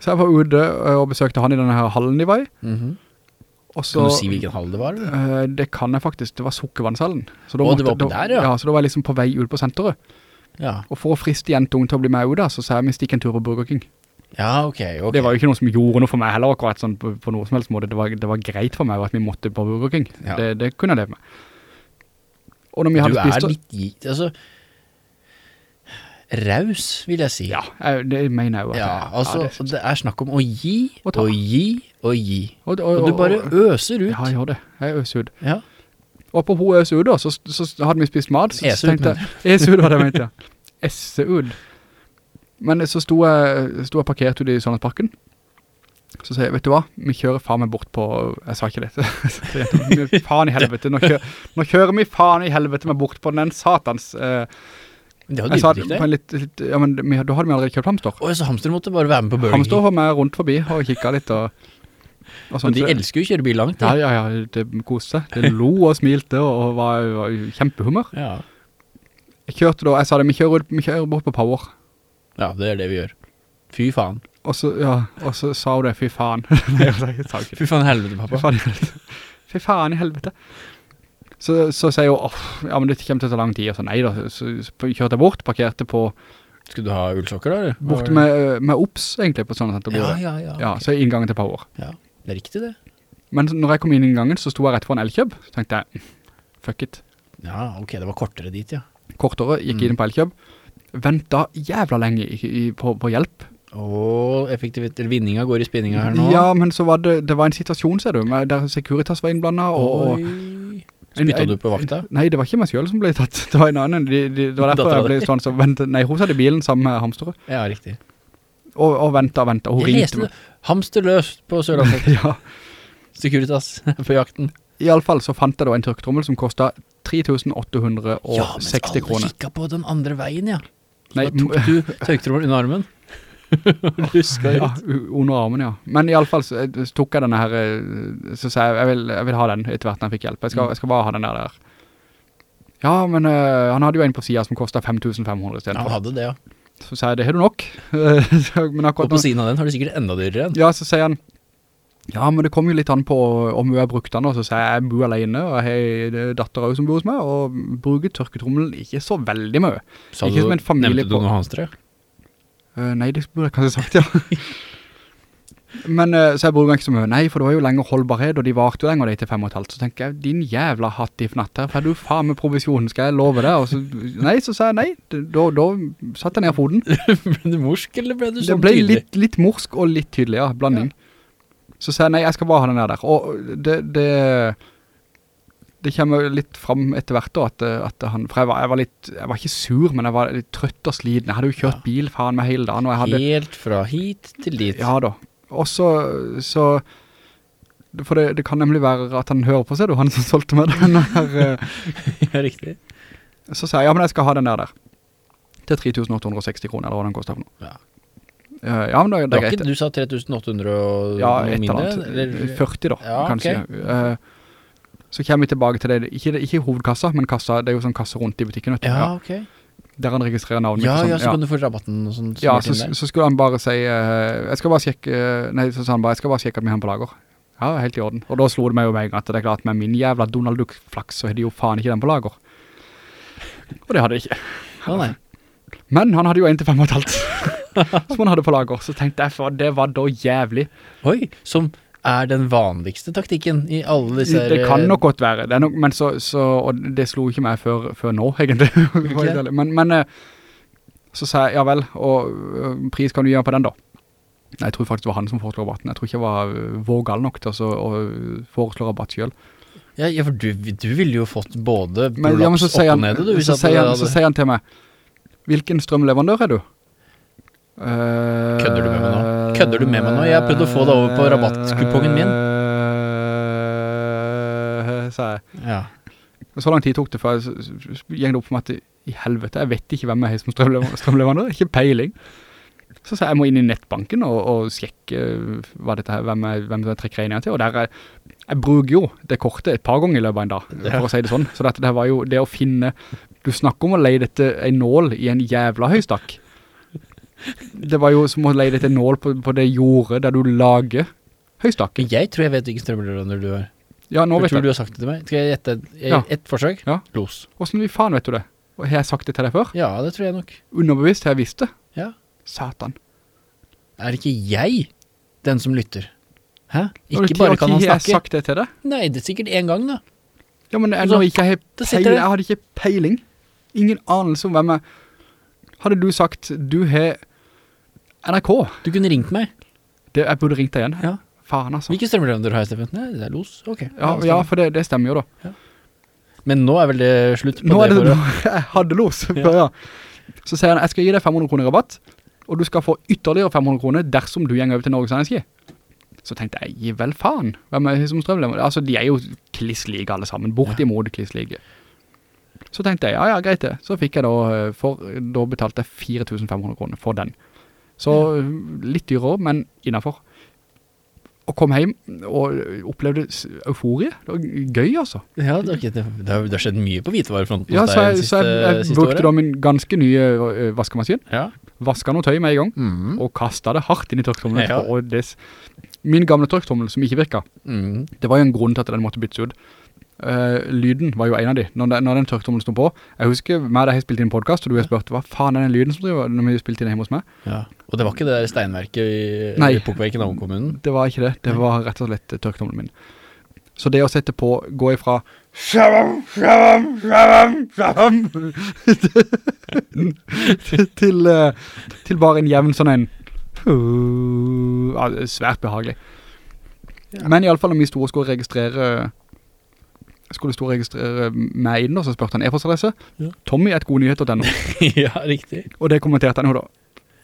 Så jeg var ute uh, og besøkte han i denne her hallen de var i, Mhm. Også, Kan du si hvilken hall det var? Eh, det kan jeg faktisk, det var Sukkervannshallen. Så da Å, det var oppe da- der, ja. Ja, så da var jeg liksom på vei ut på senteret. Ja. Og for å friste jentungen til å bli med ut da, så sa jeg vi stikker en tur på Burger King. Ja, ok, ok. Det var jo ikke noe som gjorde noe for meg heller akkurat sånn på, på noe som helst måte. Det var, det var greit for meg at vi måtte på Burger King. Ja. Det, det kunne jeg leve med. Og når vi hadde du spist... er litt gitt Altså, raus, vil jeg si. Ja, jeg, det mener jeg jo. Ja, altså, ja, det- er snakk om å gi, Og og gi, og gi. og, Og du bare øser ut. Ja, jeg gjør det. Jeg øser ut. Ja. Og på hun øser ut da, så, så hadde vi spist mat. Så Ese ut, tenkte jeg, Ese ut var det jeg mente. Esse ut. Men så sto jeg, sto jeg parkert ut i Sørlandsparken. Så sier jeg, vet du hva, vi kjører faen meg bort på, jeg sa ikke det, jeg, faen i helvete, nå kjører, nå kjører vi faen i helvete med bort på den satans, eh, Det var jeg sa en litt, litt ja, men da hadde vi allerede kjøpt hamster. Åh, så hamster måtte bare være med på Burger Hamster var med rundt forbi og kikket litt og, og Men de elsker jo å kjøre bil langt. Ja, da. ja, ja, det koste seg. Det lo og smilte og, var, var i kjempehumør. Ja. Jeg kjørte da, jeg sa det, vi kjører, vi kjører bort på Power. Ja, det er det vi gjør. Fy faen. Og så, ja, og så sa hun det, fy faen. Nei, jeg sa- ikke det. Fy faen i helvete, Fy pappa. faen i helvete. Fy faen i helvete. Så, så sier hun, oh, ja, men det kommer til å ta lang tid. Og så nei da, så, så kjørte jeg bort, parkerte på, Skulle du ha ullsokker da, eller? bort med, med OPS egentlig på sånn senter. Ja, Ja, ja, ja. ja, ok. så inngangen til Power. ja. Det er riktig det. Men når jeg kom inn i inngangen, så sto jeg rett for en elkjøp. Så tenkte jeg, fuck it. Ja, ok, det var kortere dit, ja. Kortere, gikk Mm. inn på elkjøp. Ventet jævla lenge i, i, på, på hjelp. Åh, effektivitet, vinninga går i spinninga her nå. Ja, men så var det, det var en situasjon, ser du, der Securitas var innblandet, og... Oi. Spytta du på vakta? Nei, det var ikke meg selv som ble tatt. Det var en annen. De, de, det var derfor jeg ble sånn så vent, Nei, hun satt i bilen sammen med hamsteret. Ja, riktig. Og, og ventet ventet. Hun Jeg ringte leste hamsterløst på Sørlandet. Ja. Securitas på jakten. I alle fall så fant jeg da en tørktrommel som kostet 3860 kroner. Ja, men alle kroner. kikket på den andre veien, ja. Nei, tok du tørketrommelen under armen. Husker Ja, under armen, ja. Men i alle fall så, eh, tok jeg denne her, eh, så sa jeg, jeg vil, jeg vil ha den etter hvert når jeg fikk hjelp. Jeg skal, Mm. jeg skal bare ha den der der. Ja, men uh, han hadde jo en på siden som kostet 5500 i stedet. Ja, han hadde det, ja. Så sa jeg, det har du nok. men akkurat, Og på siden av den har du sikkert enda dyrere enn. ja, så sier han, ja, men det kommer jo litt an på om hun har brukt den, og så sier jeg, jeg bor alene, og jeg har datter også som bor hos meg, og bruker tørketrommelen ikke så veldig mye. Sa Ikke du, nevnte du noen hans hamstere? Eh, nei, det burde jeg kanskje sagt, ja. Men eh, så jeg bruker ikke så mye. Nei, for det var jo lenger holdbarhet, og de varte jo lenger det til fem og et halvt. Så tenker jeg, din jævla hatt i fnatt her, for du faen med provisjonen, skal jeg love det? Så, nei, så sa jeg nei. Da, da satt jeg ned foden. ble du morsk, eller ble du Det sånn ble tydelig? litt, litt morsk og litt tydelig, ja, blanding. Så sa jeg nei, jeg skal bare ha den der der. Og det, det, det kommer litt fram etter hvert da, at, at han, for jeg var, jeg var litt, jeg var ikke sur, men jeg var litt trøtt og sliten. Jeg hadde jo kjørt Ja. bil faen meg hele dagen, hadde... Helt fra hit til dit. Ja da. Og så, så for det, det kan nemlig være at han hører på seg, du, han som solgte meg den her. eh, ja, riktig. Så sa jeg, ja, men jeg skal ha den der der. Til 3860 kroner, eller hva den koster for noe. Ja. Eh, ja, men det, Det er greit. du sa 3800 og Ja, noe mindre? eller? 40 da, Ja, kanskje. Eh, så kommer vi tilbake til det, ikke, ikke hovedkassa, men kassa, det er jo sånn kassa rundt i butikken, vet du. Ja, ok. Der han registrerer navnet. Ja, mitt ja, så kan du få rabatten og sånn. Ja, så, så skulle han bare si, uh, jeg skal bare sjekke, nei, så sa han bare, jeg skal bare sjekke at vi har den på lager. Ja, helt i orden. Og da slo det meg jo med en gang at det er klart med min jævla Donald Duck-flaks, så er de jo faen ikke den på lager. Og det hadde jeg ikke. Ja, nei. Men han hadde jo en til fem og et halvt, som hun hadde på lager. Så tenkte jeg, for det var da jævlig. Oi, som er den vanligste taktikken i alle disse Det kan nok godt være, det nok, men så, så, og det slo ikke meg før, før nå, egentlig. Okay. men, men eh, så sa jeg, ja vel, og øh, pris kan du gjøre på den da? Jeg tror faktisk det var han som foreslår rabatten. Jeg tror ikke jeg var vågal nok til å foreslå rabatt selv. Ja, ja for du, du ville jo fått både Men, ja, men så prolaps sier opp og nede, du. så, sier han, så sier han til meg, hvilken strømleverandør er du? Kødder du med meg nå? Kødder du med meg nå? Jeg har prøvd å få deg over på rabattkupongen min. min. Sa jeg. Ja. Så lang tid tok det før jeg det opp for meg at i- helvete, jeg vet ikke hvem jeg er som strømlever- strømleverandør, ikke peiling. Så sa jeg, jeg må inn i nettbanken og, og sjekke dette her, hvem jeg, hvem jeg trekker regningen til, og der jeg, jeg bruker jo det kortet et par ganger i løpet av en dag, Ja. for å si det sånn. Så dette det var jo det å finne, du snakker om å leie dette en nål i en jævla høystakk. Det var jo som å leie deg til nål på, på det jordet der du lager høystakken. Jeg tror jeg vet hvilken strømleverandør du har. Ja, nå Jeg vet tror jeg. du har sagt det til meg. Skal jeg gjette et, Ja. et forsøk? Ja. Los. Hvordan i faen vet du det? Har jeg sagt det til deg før? Ja, det tror jeg nok. Underbevisst har jeg visst det. Ja. Satan. Er ikke jeg den som lytter? Hæ? Ikke bare kan han snakke. har jeg sagt det til deg? Nei, det er sikkert en gang da. Ja, men jeg, Altså, ikke jeg peiling, jeg hadde ikke peiling. Ingen anelse om hvem jeg... Hadde du sagt, du har NRK, Du kunne ringt meg. det, jeg burde ringt deg igjen. Ja. Faen altså. Hvilke strømleverandør har jeg, Steffen? Nei, det er Los. Ok. Ja, ja, for det, det stemmer jo da. Men nå er vel det slutt på Nå er det det, for nå, jeg hadde los før, ja. Så sier han, jeg skal gi deg 500 kroner rabatt, og du skal få ytterligere 500 kroner dersom du gjenger over til Norges Energi. Så tenkte jeg, gi vel faen, hvem er det som strømleverandør? Altså, de er jo klisslige alle sammen, bortimod klisslige. Så tenkte jeg, ja, ja, greit det. Så fikk jeg da, eh, for, da betalte jeg 4500 kroner for den. Så eh, litt dyrere, men innenfor. Og kom hjem og opplevde euforie. Det var gøy, altså. Ja, det, det, det, har, skjedd mye på hvitevarefronten Ja, hos så deg siste, så jeg, jeg brukte året. da min ganske nye vaskemaskin, Ja. vasket noe tøy med en gang, Mhm. og kastet det hardt inn i tørktommelen. Ja. min gamle tørktommel som ikke virket, Mhm. det var jo en grunn til at den måtte byttes ut. Eh, lyden var jo en av de, når, den- når den tørktrommelen stod på. Jeg husker meg da jeg spilte inn en podcast, og du har spurt, hva faen er den lyden som driver når vi spilte inn hjemme hos meg? ja. Og det var ikke det der steinverket i, Nei. i Pukkverk av kommunen Det var ikke det, det var rett og slett tørktrommelen min. Så det å sette på, gå ifra shabam, shabam, shabam, shabam til, eh, til bare en jevn sånn en uh, svært behagelig. Ja. Men i alle fall om vi store og skulle registrere skulle stå og registrere meg inn, og så spørte han e-postadresse. Ja. Tommy et god godnyheter.no. ja, riktig. Og det kommenterte han jo da.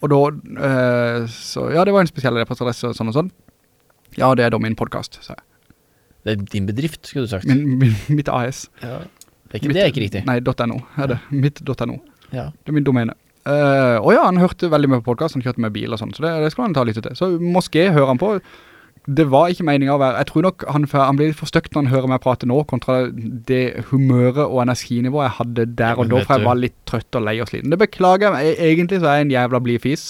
Og da, eh, så ja, det var en spesiell e-postadresse og sånn og sånn. Ja, det er da min podcast, sa jeg. Det er din bedrift, skulle du sagt. Min, min, mitt AS. ja. det, er ikke, det er ikke riktig. Nei, .no er det. Mitt.no. Ja. Det er min domene. Uh, og ja, han hørte veldig mye på podcast, han kjørte med bil og sånn, så det, det skal han ta litt til. Så moské hører han på. Det var ikke meningen å være, jeg tror nok han, han blir litt for støkt når han hører meg prate nå, kontra det humøret og energinivået jeg hadde der og da, for jeg var litt trøtt og lei og sliten. Det beklager jeg, meg. E- egentlig så er jeg en jævla blid fis,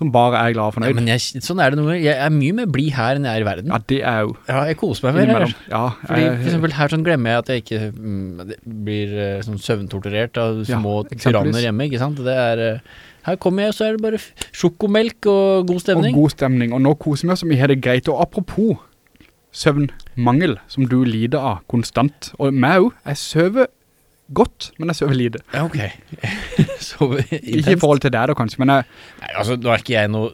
som bare er glad og Ja, fornøyd. men jeg, sånn er det noe. Jeg er mye mer blid her enn jeg er i verden. Ja, det er jo Ja, jeg koser meg mer her. Ja, Fordi jeg- for eksempel her sånn glemmer jeg at jeg ikke mm, blir eh, sånn søvntorturert av små ja, tyranner hjemme, ikke sant? Det er, eh, her kommer jeg, så er det bare sjokomelk og god stemning. Og god stemning. Og nå koser vi oss, og vi har det greit. Og apropos søvnmangel, som du lider av konstant. Og meg også, jeg søver godt, men jeg søver lite. Ja, ok. Ikke i forhold til deg da, kanskje, men jeg, Nei, altså, nå er ikke jeg noe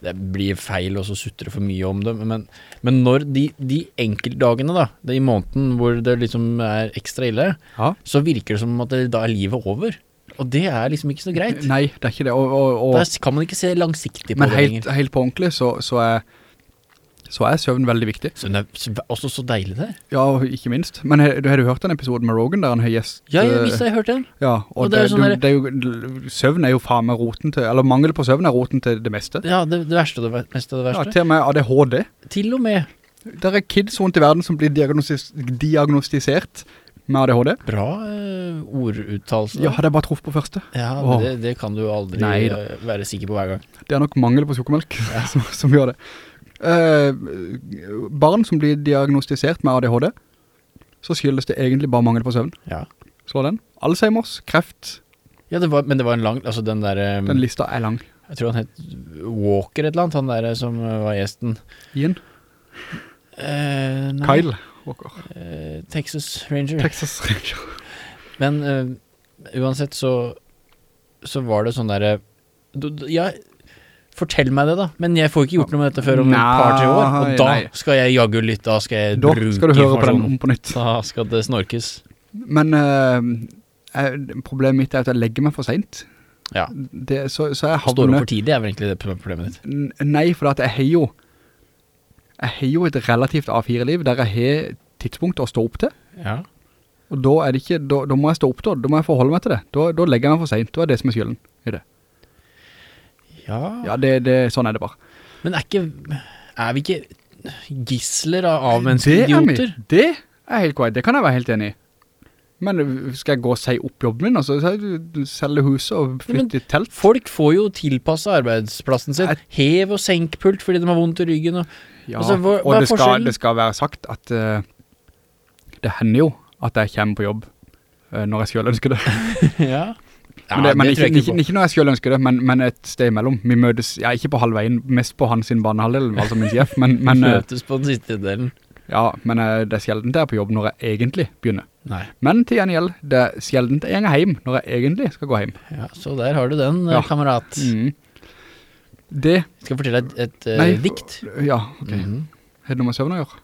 Det blir feil å så sutre for mye om det, men, men når de, de enkeltdagene, da, det i måneden hvor det liksom er ekstra ille, ja. så virker det som at det, da er livet over. Og det er liksom ikke så greit. Nei, det er ikke det. Og, og, og, Da kan man ikke se langsiktig på men det helt, Men helt på ordentlig, så, så, er, så er søvn veldig viktig. Søvn er også så deilig det. Ja, ikke minst. Men har, har du hørt den episoden med Rogan, der han har gjest? Ja, jeg eh, visste jeg hørte den. Ja, og, Og det det, er sånn du, det er jo, søvn er jo faen med roten til, eller mangel på søvn er roten til det meste. Ja, det, det verste og det meste det Ja, til og med ADHD. Til og med. Der er kids rundt i verden som blir diagnostis diagnostisert med ADHD. Bra uh, orduttalelse. Ja, hadde jeg bare truff på første. Ja, oh. det, det kan du aldri Nei eh, være sikker på hver gang. Det er nok mangel på sukkermelk som, som gjør det. Uh, barn som blir diagnostisert med ADHD, så skyldes det egentlig bare mangel på søvn. Ja. Slå den. Alzheimers, kreft, Ja, det var, men det var en lang Altså den der Um, den lista er lang. Jeg tror han het Walker et eller annet, han der som var gjesten. Ian, Eh, Kyle, Walker, eh, Texas Ranger. Texas Ranger. Men eh, uansett så Så var det sånn derre du- du- Ja, fortell meg det, da. Men jeg får ikke gjort noe med dette før om et par-tre år. Og da nei. skal jeg jaggu litt. Da skal jeg Da bruke skal du høre på den om på nytt. Da skal det snorkes. Men eh, problemet mitt er at jeg legger meg for sent. Ja. Det, så, så jeg Står opp for tidlig er vel egentlig det problemet ditt. Nei, for at jeg har jo Jeg har jo et relativt A4-liv Der jeg har tidspunkt å stå opp til Ja. Og da er det ikke Da, da må jeg stå opp da Da må jeg forholde meg til det Da, da legger jeg meg for sent Da er det som er skylden i det ja. Ja, det, det, sånn er det bare Men er ikke Er vi ikke gisler av Det er. Det er helt korrekt Det kan jeg være helt enig i Men skal jeg gå og si opp jobben min Altså, selger huset og flytte i telt Folk får jo tilpasset arbeidsplassen sin. Jeg- Hev og senk pult fordi de har vondt i ryggen. Og, Ja, Altså, hva- hva og det skal, det skal være sagt at uh, Det hender jo at jeg kommer på jobb uh, Når jeg selv ønsker det ja. Men, det, men det ikke, ikke, ikke når jeg selv ønsker det, men, men et sted imellom. Vi møtes, ja, ikke på halvveien, mest på hans sin banehalvdel, altså min sjef, men, men, eh, Møtes på den siste delen. ja, men det er sjeldent jeg er på jobb når jeg egentlig begynner. Nei. Men til gjengjeld, det er sjeldent jeg går hjem når jeg egentlig skal gå hjem. Ja, så der har du den, Ja. kamerat. Mm. Det, Skal jeg fortelle deg et, et eh, Nei, dikt? ja, ok. Mhm. Er det noe med søvn å gjøre?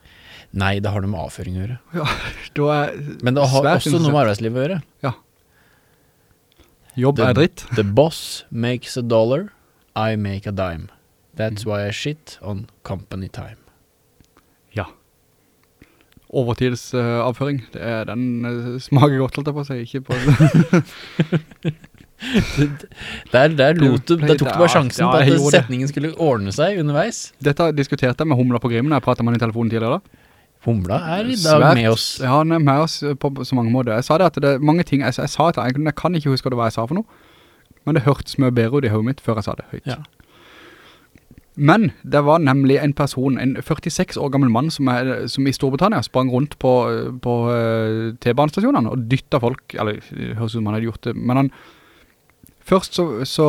Nei, det har noe med avføring å gjøre. Da er Men det har også noe med arbeidsliv arbeidslivet å gjøre. Jobb the, er dritt. The boss makes a dollar, I make a dime. That's why I shit on company time. Ja. Overtidsavføring, det er den uh, smaker godt, holdt jeg på å si, ikke på... Der, der, lot du, der tok du bare sjansen ja, på at setningen skulle ordne seg underveis. Dette diskuterte jeg med Humla på Grimmen, jeg pratet med han i telefonen tidligere da. Humla er i dag Svært- med oss. Ja, han er med oss på så mange måter. Jeg sa det at det er mange ting, jeg, jeg sa at jeg, jeg kan ikke huske hva jeg sa for noe, men det hørtes mye bedre ut i hodet mitt før jeg sa det høyt. Ja. Men det var nemlig en person, en 46 år gammel mann som, er, som i Storbritannia sprang rundt på, på eh, T-banestasjonene og dyttet folk, eller det høres ut som han hadde gjort det, men han, først så, så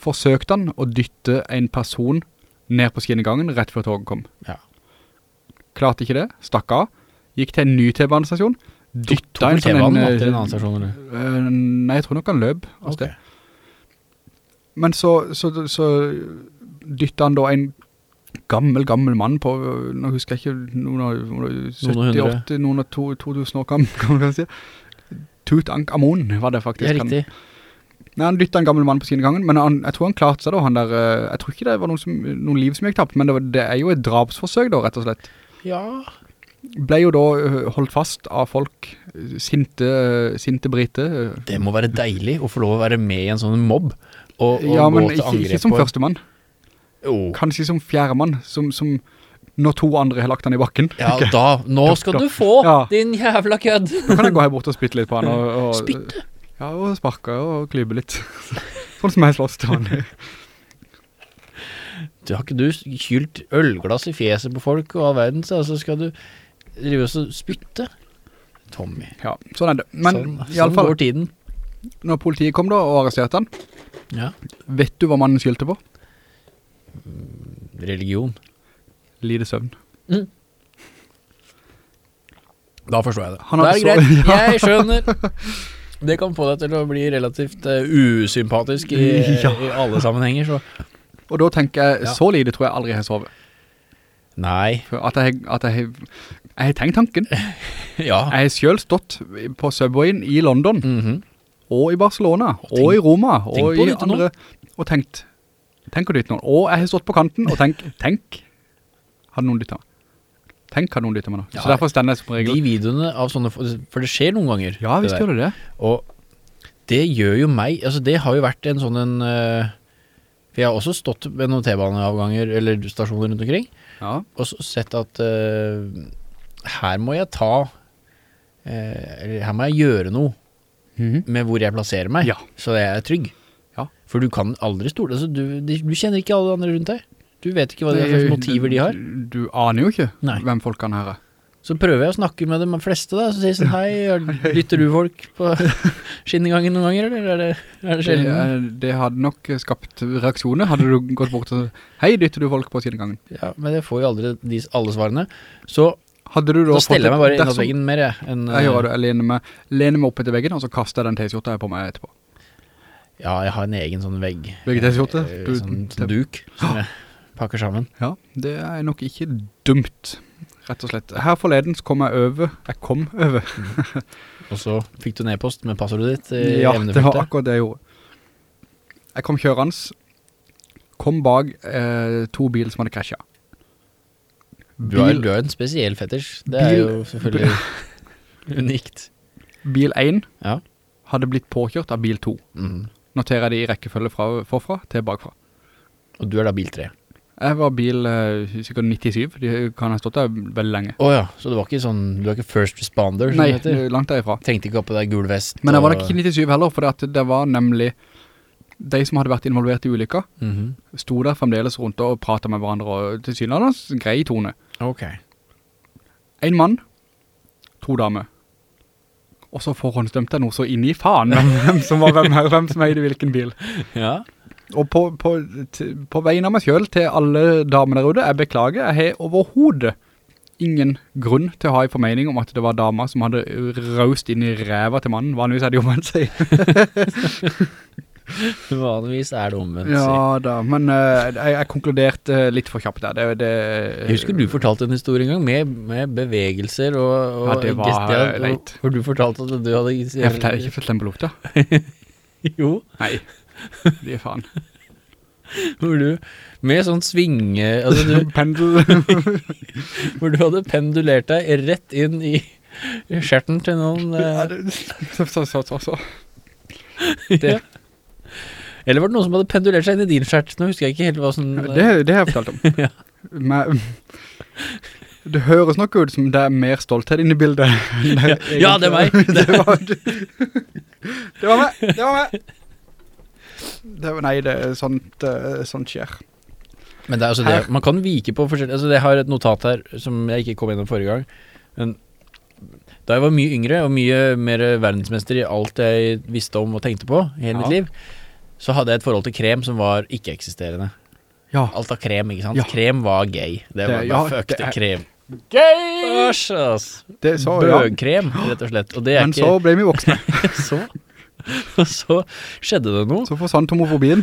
forsøkte han å dytte en person ned på skinnegangen rett før toget kom. Ja. Klarte ikke det, stakk av, gikk til en ny T-banestasjon, dyttet en sånn en, til en annen stasjon, eller? Nei, jeg tror nok han løp av Ok. sted. Men så, så, så dyttet han da en gammel, gammel mann på, nå husker jeg ikke, noen av 70-80, noen av 2000 år gammel, kan man si. Tutankhamon var det faktisk. Ja, Han- riktig. Nei, han dyttet en gammel mann på sine gangen, men han, jeg tror han klarte seg da, han der, øh, jeg tror ikke det var noen, som, noen liv som gikk tapt, men det, var, det er jo et drapsforsøk da, rett og slett. Ja. Ble jo da øh, holdt fast av folk, sinte, øh, sinte brite. Det må være deilig å få lov å være med i en sånn mobb. Og, og ja, gå men til ikke, angrep ikke som førstemann. første mann. Jo. Kanskje som fjerde mann, som, som når to andre har lagt han i bakken. Ja, da, nå skal du få, Ja. din jævla kødd. Nå kan jeg gå her bort og spytte litt på han. Og, og, Spytte? Ja, og sparka og klype litt. sånn som jeg slåss til. Du har ikke du kylt ølglass i fjeset på folk og all verden, så så skal du drive oss og spytte? Tommy. Ja, sånn er det. Men sånn, i alle sånn fall, går tiden. når politiet kom da og arresterte han, Ja. vet du hva mannen skyldte på? Religion. Lide søvn. Da forstår jeg det. Han det er greit, ja. jeg skjønner. Det kan få deg til å bli relativt uh, usympatisk i, Ja. i alle sammenhenger, så Og da tenker jeg, så lite tror jeg aldri jeg har sovet. Nei. For at jeg, at jeg, jeg har tenkt tanken. Ja. Jeg har selv stått på Subwayen i London, Mhm. og i Barcelona, og, tenk- i Roma, og i andre, og tenkt, tenk å dytte noen. Og jeg har stått på kanten og tenkt, tenk, hadde noen dyttet meg. Tenk, dyttet meg nå. Ja. Så derfor stender jeg som regel. De videoene av sånne, for det skjer noen ganger. Ja, visst gjør det det. Og det gjør jo meg, altså det har jo vært en sånn en, eh, for jeg har også stått ved noen T-baneavganger eller stasjoner rundt omkring, Ja. og sett at uh, her må jeg ta, uh, eller her må jeg gjøre noe Mhm. med hvor jeg plasserer meg, Ja. så jeg er trygg. Ja. For du kan aldri stole, altså du, du kjenner ikke alle andre rundt deg. Du vet ikke hva de slags motiver de har. Du, du aner jo ikke Nei. hvem folk kan her er. Så prøver jeg å snakke med de fleste da, så sier jeg sånn, hei, lytter du folk på skinnegangen noen ganger, eller er det, er det Det, sjelden? Det, det hadde nok skapt reaksjoner, hadde du gått bort og hei, lytter du folk på skinnegangen? Ja, men det får jo aldri de, alle svarene. Så Hadde du da Så steller jeg meg bare innad veggen mer, jeg. Enn, Jeg gjør det, eh, jeg lener meg, lener meg opp etter veggen, og så kaster jeg den t-skjorta jeg på meg etterpå. Ja, jeg har en egen sånn vegg. Vegg T-skjorte? Sånn, Sånn duk som jeg pakker sammen. Ja, det er nok ikke dumt, rett og slett. Her forleden så kom jeg over, jeg kom over. Og så fikk du en e-post med passordet ditt i Ja, det var akkurat det jeg gjorde. Jeg kom kjørens, kom bak eh, to biler som hadde krasjet. Du har, du har en spesiell fetisj. Det er jo selvfølgelig unikt. Bil 1 Ja. hadde blitt påkjørt av bil 2. Mm. Noterer jeg det i rekkefølge fra forfra til bakfra. Og du er da bil 3. Jeg var bil uh, sikkert 97, de kan ha stått der veldig lenge. Åja, oh, så du var ikke sånn, du var ikke first responder, Nei, heter? langt derifra. Tenkte ikke på deg gul vest. Men jeg var da nok ikke 97 heller, for det, det var nemlig de som hadde vært involvert i ulykka, mm -hmm. stod der fremdeles rundt og pratet med hverandre, og til synlighetens grei tone. Ok. En mann, to damer. Og så forhåndsdømte jeg noe så inn i faen hvem, som var hvem her, hvem som eide hvilken bil. Ja. Og på, på, på vegne av meg selv til alle damer der ute, jeg beklager, jeg har overhovedet ingen grunn til å ha en formening om at det var damer som hadde raust inn i ræva til mannen. Vanligvis er det omvendt seg. Vanligvis er det omvendt. Ja da, men uh, jeg, jeg konkluderte litt for kjapt der. Det, det, Jeg husker du fortalte en historie en gang med, med bevegelser og, og Ja, det var gestier, leit. Hvor du fortalte at du hadde Jeg fortalte ikke fortell på lukta. Jo. Nei, det er faen. Hvor du, med sånn svinge altså du, Pendel. Hvor du hadde pendulert deg rett inn i skjerten til noen Ja, eh, så, så, så, så, Det. ja. Eller var det noen som hadde pendulert seg inn i din skjert? Nå husker jeg ikke helt hva som Det, det har jeg fortalt om. Ja. Men, det høres nok ut som det er mer stolthet inne i bildet. det Ja, det er meg. Det, det, var, det var meg, det var meg. Det nei, det sånt, sånt skjer. Men det er altså det, man kan vike på forskjellig Altså jeg har et notat her som jeg ikke kom gjennom forrige gang Men da jeg var mye yngre og mye mer verdensmester i alt jeg visste om og tenkte på i hele Ja. mitt liv Så hadde jeg et forhold til krem som var ikke-eksisterende Ja, Alt av krem, ikke sant? Ja. Krem var gay Det var Det- ja, fuck det er- krem Gay! Bøgkrem, rett og slett Og det Men ikke så ble vi voksne. så Og så skjedde det noe Så forsvant homofobien.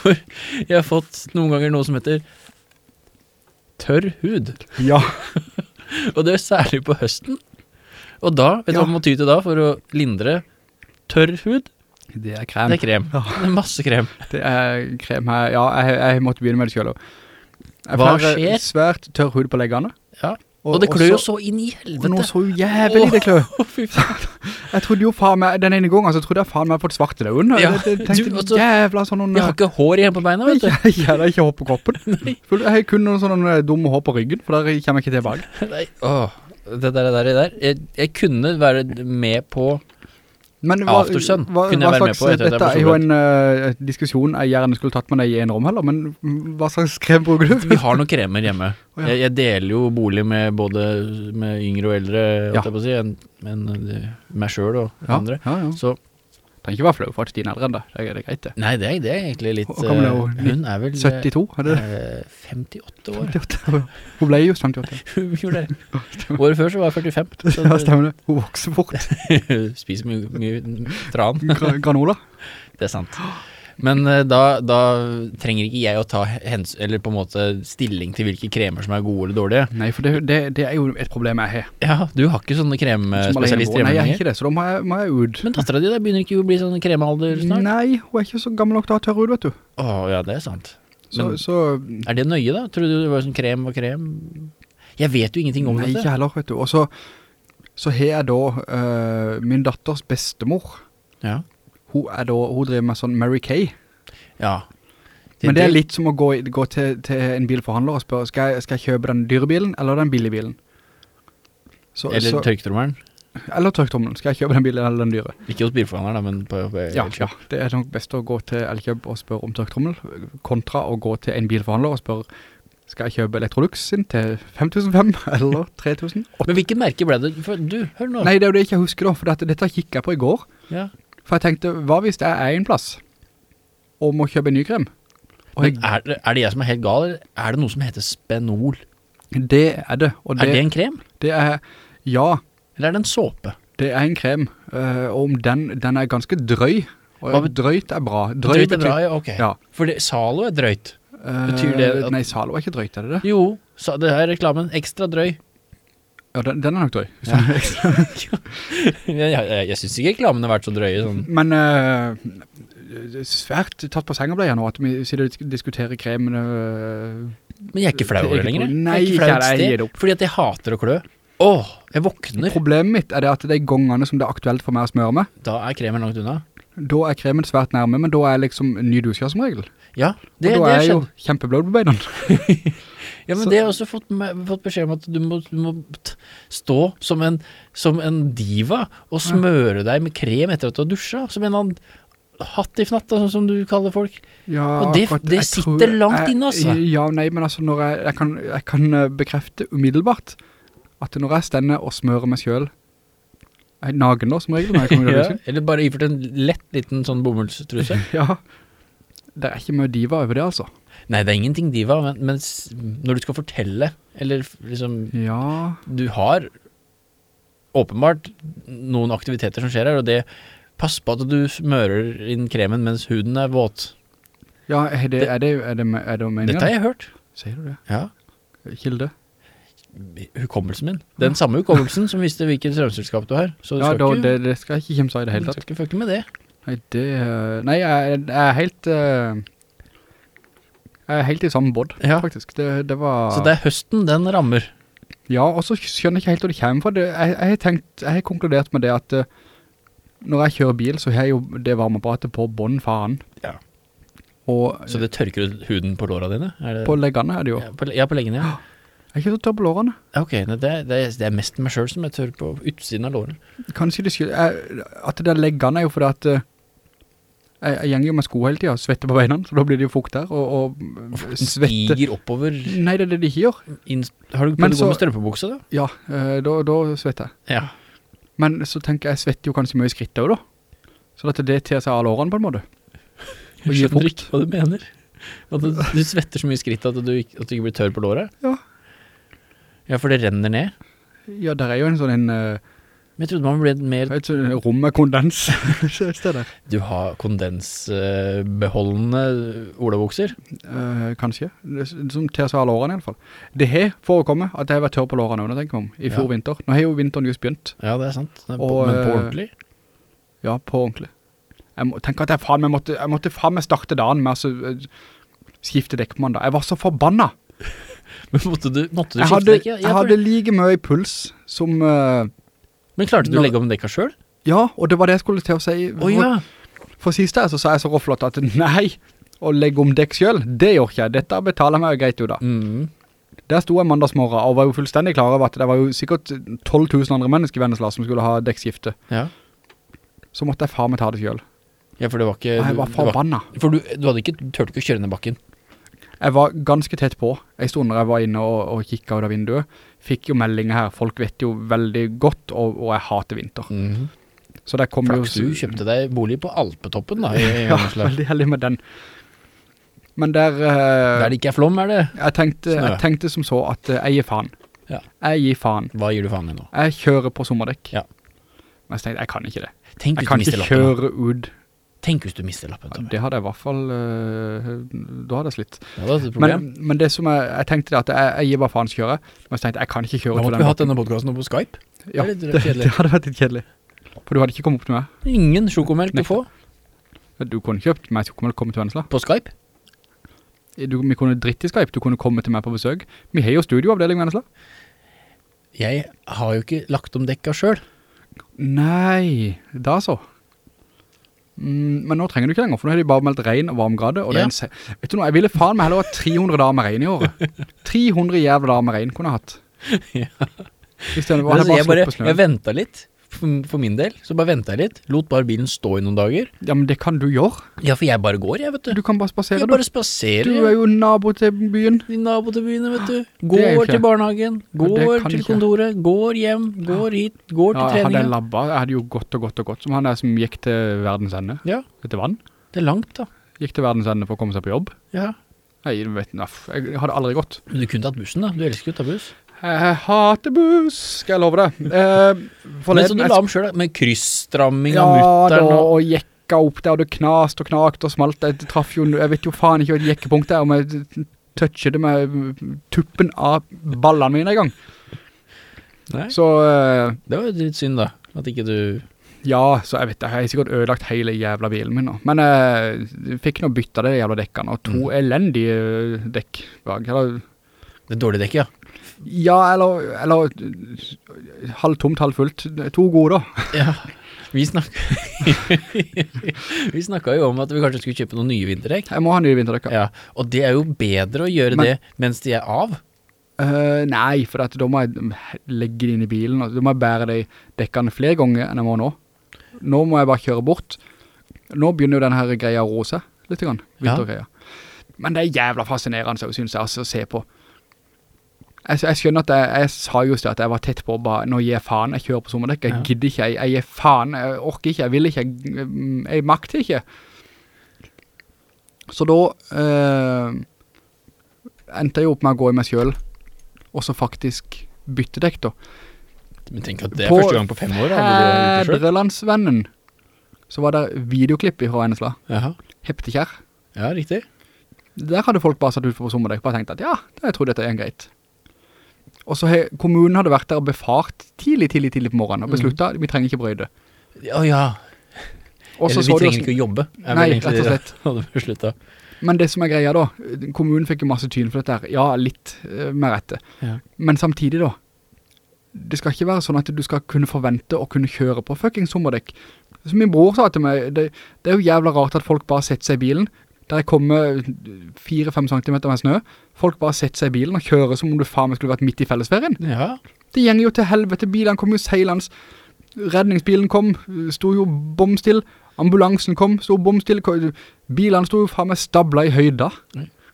For jeg har fått noen ganger noe som heter tørr hud. Ja, Og det er særlig på høsten. Og da, vet du Ja. hva man må ty til da for å lindre tørr hud? det er Det krem. er krem. Ja. Det er masse krem. Det er krem her. Ja, jeg, jeg måtte begynne med det selv. også. Jeg Hva skjer? Svært tørr hud på leggene. Ja. Og, det klør jo så inn i Og nå helvete. så jævlig det klør. Jeg trodde jo faen meg, den ene gangen så trodde jeg faen meg jeg fått svarte under. Ja, Jeg, jeg tenkte du, altså, jævla sånn noen... Jeg har ikke hår igjen på beina, vet du. Jeg har ikke hår på kroppen. Jeg har kun noen sånne dumme hår på ryggen, for der kommer jeg ikke tilbake. Nei, åh, det der, det der, det der. Jeg, jeg kunne være med på Men Aftersun kunne jeg være med på etter Dette er jo en uh, diskusjon jeg gjerne skulle tatt med deg i en rom heller, men hva slags krem bruker du? Vi har noen kremer hjemme. Oh, ja. jeg, jeg deler jo bolig med både med yngre og eldre, Ja. jeg på å si, enn meg selv og Ja, andre. Så Trenger ikke være flau for at Stine er eldre enn deg. Det er, det greit det. Nei, det er, det er egentlig litt er eh, hun? Hun er vel 72, er det 58 år. 58 år. Hun ble jo 58. Hun gjorde det. Året før så var hun 45. Så Ja, stemmer det. Hun vokser fort. spiser mye, mye tran. Granola. Det er sant. Men eh, da, da trenger ikke jeg å ta hens eller på en måte stilling til hvilke kremer som er gode eller dårlige. Nei, for det, det, det er jo et problem jeg har. Ja, du har ikke sånne Som kremspesialister alenemor. Nei, jeg har ikke det, så da må jeg, må jeg ut. Men dattera di begynner ikke å bli sånn kremalder snart? Nei, hun er ikke så gammel nok til å ha tørr hud, vet du. Å ja, det er sant. Men- så Er det nøye, da? Tror du det var sånn krem og krem? Jeg vet jo ingenting om Nei, ikke heller, vet du. Og så, så har jeg da uh, min datters bestemor. Ja. Hun, da, hun driver med sånn Mary Kay. ja. Men det er litt som å gå, gå til, til en bilforhandler og spørre, skal jeg, skal jeg kjøpe den dyre bilen eller den billige bilen? Så, Eller så, tørketrommelen. eller tørktrommelen. skal jeg kjøpe den bilen eller den dyre? Ikke hos bilforhandler da, men på, på Ja, ja, det er nok best å gå til Elkjøp og spørre om tørktrommel, kontra å gå til en bilforhandler og spørre, skal jeg kjøpe Electrolux sin til 5005 eller 3000? Men hvilket merke ble det? For du, hør nå. Nei, det er jo det jeg ikke husker da, for dette, dette kikket jeg på i går. Ja. For jeg tenkte, hva hvis jeg er en plass og må kjøpe en ny krem? Men er det, er det jeg som er helt gal, eller er det noe som heter Spenol? det er det, og er det det, en krem? det er, ja, Eller er det en såpe? det er en krem, eh, og om den, den er ganske drøy, og drøyt er bra. Drøyt er bra, ja, ok. Ja. For det, Zalo er drøyt. Eh, Betyr det at- Nei, Salo er ikke drøyt, er det det? Jo, det er reklamen. Ekstra drøy. Ja, den, den er nok drøy. Ja. jeg jeg, jeg, jeg syns ikke reklamen har vært så drøye sånn. Men uh, svært tatt på senga ble jeg nå, at vi sitter og disk- diskuterer kremene. eh, Men jeg er ikke flau over det lenger. Nei, jeg er ikke flau jeg, et jeg det sted, opp. fordi at jeg hater å klø. Åh, jeg våkner. Problemet mitt er det at de gongene som det er aktuelt for meg å smøre med. Da er kremen langt unna. da er kremen svært nærme, men da er jeg liksom ny dusja som regel. Ja, det, og da det er jeg jo kjempeblod på beina. Ja, men så- det har jeg også fått, fått beskjed om at du må, du må stå som en, som en diva og smøre deg med krem etter at du har dusja, som en annen hatt i fnatt, sånn som du kaller folk. Ja, Og det- akkurat, det sitter tror- langt jeg- inne, altså. Ja, nei, men altså, jeg, jeg, kan, jeg kan eh, bekrefte umiddelbart at når jeg stender og smører meg selv, jeg nager nagen som regel, når jeg kommer Ja, til ja. eller bare iført en lett liten sånn bomullstruse. ja, det er ikke mye diva over det, altså. Nei, det er ingenting diva, men, men når du skal fortelle, eller liksom Ja, Du har åpenbart noen aktiviteter som skjer her, og det Pass på at du smører inn kremen mens huden er våt. ja er det, er det, er det, er det meningen? Dette har jeg hørt. Sier du det? Ja. Kilde? Hukommelsen min. Den samme hukommelsen som visste hvilket strømselskap du har. Så du Ja, skal, da, ikke, det, skal jeg ikke av i det du hele skal tatt. ikke fucke med det. Nei, det... eh, Nei, jeg, jeg er helt... er helt i samme båd, Ja. faktisk. Det, det var... Så det er høsten den rammer. Ja, og så skjønner jeg ikke helt hvor det kommer fra. Det, jeg, jeg har tenkt, jeg har konkludert med det at eh, når jeg kjører bil, så har jeg jo det varmeapparatet på bånd faen. Ja. Og Så det tørker ut huden på lårene dine? Er det, på leggene er det jo. ja, på, ja, på leggene, ja. Jeg er ikke så tørr på lårene. Ok, det, det, det er mest meg selv som er tørr på utsiden av lårene. Kanskje det skyld, jeg, at det er leggene er jo fordi at eh, jeg, jeg gjenger jo med sko hele tiden, svetter på beina, så da blir det jo fukt der, og, og svette. Stiger oppover Nei, det er det de ikke gjør. In Har du prøvd å gå med strømpebukse da? Ja, eh, da, da svetter jeg. Ja. Men så tenker jeg, jeg svetter jo kanskje mye skritt da. Så dette det ter seg av lårene på en måte. Jeg skjønner ikke hva du mener. At du, du svetter så mye skritt at du, at du ikke blir tørr på låret? Ja. Ja, for det renner ned. Ja, der er jo en sånn en, eh, Men jeg trodde man ble mer rom med kondens. Du har kondensbeholdende olabukser. Eh, kanskje. Som til seg av lårene i alle fall. Det har forekommet at jeg har vært tørr på lårene under, tenker jeg om, i fjor Ja. vinter. Nå har jo vinteren just begynt. Ja, det er sant. Det er på, Og, men på eh, ordentlig. Ja, på ordentlig. Jeg må, tenker at jeg faen, jeg måtte, jeg måtte faen meg starte dagen med å så, eh, skifte dekk på mandag. Jeg var så forbanna. Men måtte du, måtte du skifte dekk? Jeg, jeg hadde like mye puls som... eh, Men klarte du Nå- å legge om dekka selv? ja, og det var det jeg skulle til å si. Oh, ja. For sist her så sa jeg så råflott at nei, å legge om dekk selv, det gjør ikke jeg. Dette betaler meg meg greit ut da. Mm. Der sto jeg mandagsmorgen og var jo fullstendig klar over at det var jo sikkert 12 000 andre mennesker i Vennesla som skulle ha dekkskifte. Ja. Så måtte jeg faen meg ta det selv. ja, for det var ikke Nei, jeg var forbanna. For du, du hadde ikke, tørt ikke å kjøre ned bakken. Jeg var ganske tett på. En stund når jeg var inne og, og kikket ut av vinduet. Fikk jo meldinger her. Folk vet jo veldig godt, og, og jeg hater vinter. Mm. Så det kom jo... Flaks du kjøpte deg bolig på Alpetoppen da, i, i Ja, veldig heldig med den. Men der... Uh, Der det ikke er flom, er det? jeg, tenkte, jeg tenkte som så at uh, jeg gir faen. Ja. Jeg gir faen. Hva gir du faen i nå? Jeg kjører på sommerdekk. Ja. Men jeg tenkte, jeg kan ikke det. Tenk Jeg kan ikke kjøre ut. Tenk hvis du mister lappen. Ja, Det hadde jeg i hvert fall, eh, da hadde jeg slitt. Ja, det. Men, men det som jeg, jeg tenkte at jeg, jeg gir bare faen kjøre, men jeg tenkte jeg kan ikke kjøre da den. på måtte vi hatt denne podcasten på Skype. Ja, det det, det hadde vært litt kjedelig. For du hadde ikke kommet opp til meg. Ingen sjokomelk å få Du kunne kjøpt meg sjokomelk komme til Vennesla. på Skype. Du, vi kunne dritt i Skype, du kunne komme til meg på besøk. Vi har jo studioavdeling i Vennesla. Jeg har jo ikke lagt om dekka selv. Nei, da så. Mm, men nå trenger du ikke lenger, for nå har de bare meldt regn og varmgrade, og Ja. en Vet du noe, jeg ville faen meg heller ha 300 dager med regn i året. 300 jævla dager med regn kunne jeg hatt. Ja. Hvis det var Men bare jeg, bare, jeg ventet litt, for, min del, så bare venta jeg litt. Lot bare bilen stå i noen dager. Ja, men det kan du gjøre. Ja, for jeg bare går, jeg, vet du. Du kan bare spasere, du. bare spasere, Du er jo nabo til byen. Din nabo til byen, vet du. Går til barnehagen, går til ikke. kontoret, går hjem, går hit, går til Ja, hadde jeg treningen. labba, jeg hadde jo gått og gått og gått, som han der som gikk til verdens ende. Ja, Etter vann. det er langt da. Gikk til verdens ende for å komme seg på jobb. Ja. Nei, vet, naff, jeg hadde aldri gått. Men du kunne tatt bussen da, du elsker jo å ta buss. Jeg hater buss, skal jeg love deg. Eh, Men så du la om selv med kryssstramming Ja, av mutter'n og... og jekka opp der, og det knast og knakt og smalt. Jeg traff jo, jeg vet jo faen ikke hva et jekkepunkt er, om jeg toucher det med tuppen av ballene mine en gang. Nei, Så, eh, det var jo litt synd da, at ikke du... ja, så jeg vet det, jeg har sikkert ødelagt hele jævla bilen min nå. Men eh, jeg fikk nå bytta det jævla dekkene, og to Mm. elendige eh, dekk bak. Eller, Det er dårlig dekk, ja. ja, eller, eller halvtomt, halv tomt, halv fullt. To gode da. Ja, vi snakket... jo om at vi kanskje skulle kjøpe noen nye vinterdekk. Jeg må ha nye vinterdekker. Ja, og det er jo bedre å gjøre Men- det mens de er av. Uh, nei, for da må jeg legge det inn i bilen, da må jeg bære de dekkene flere ganger enn jeg må nå. Nå må jeg bare kjøre bort. Nå begynner jo denne greia å rose litt vintergreia. Ja. Men det er jævla fascinerende, synes jeg, altså, å se på. Jeg, jeg skjønner at jeg, jeg sa det at jeg var tett på, bare, nå gir jeg faen, jeg kjører på sommerdekk, jeg Ja. gidder ikke, jeg, jeg gir faen, jeg orker ikke, jeg vil ikke, jeg, jeg makter ikke. Så da eh, endte jeg jo opp med å gå i meg selv, og så faktisk bytte dekk da. Men tenk at det er første gang på fem år. da, På. Fedrelandsvennen, så var det videoklipp fra Vennesla, Jaha. Heptekjær. Ja, riktig. Der hadde folk bare satt ut på sommerdekk, bare tenkt at ja, jeg tror dette er greit. Og så he, kommunen hadde vært der og befart tidlig, tidlig, tidlig på morgenen, og besluttet, besluttet, vi trenger ikke brøyde. Ja. Og Eller vi trenger ikke å jobbe. Nei, rett og slett. besluttet. Men det som er greia da, kommunen fikk jo masse tyn for dette her. Ja, litt eh, med rette. Ja. Men samtidig da, det skal ikke være sånn at du skal kunne forvente å kunne kjøre på fucking sommerdekk. Som min bror sa til meg, det, det er jo jævla rart at folk bare setter seg i bilen, der kommer 4-5 centimeter med snø, folk bare setter seg i bilen og kjører som om du faen skulle vært midt i fellesferien. Ja, Det gjenger jo til helvete, bilene kom jo seilende, redningsbilen kom, stod jo bomstill, ambulansen kom, stod bomstill, bilene stod jo faen meg stabla i høyda.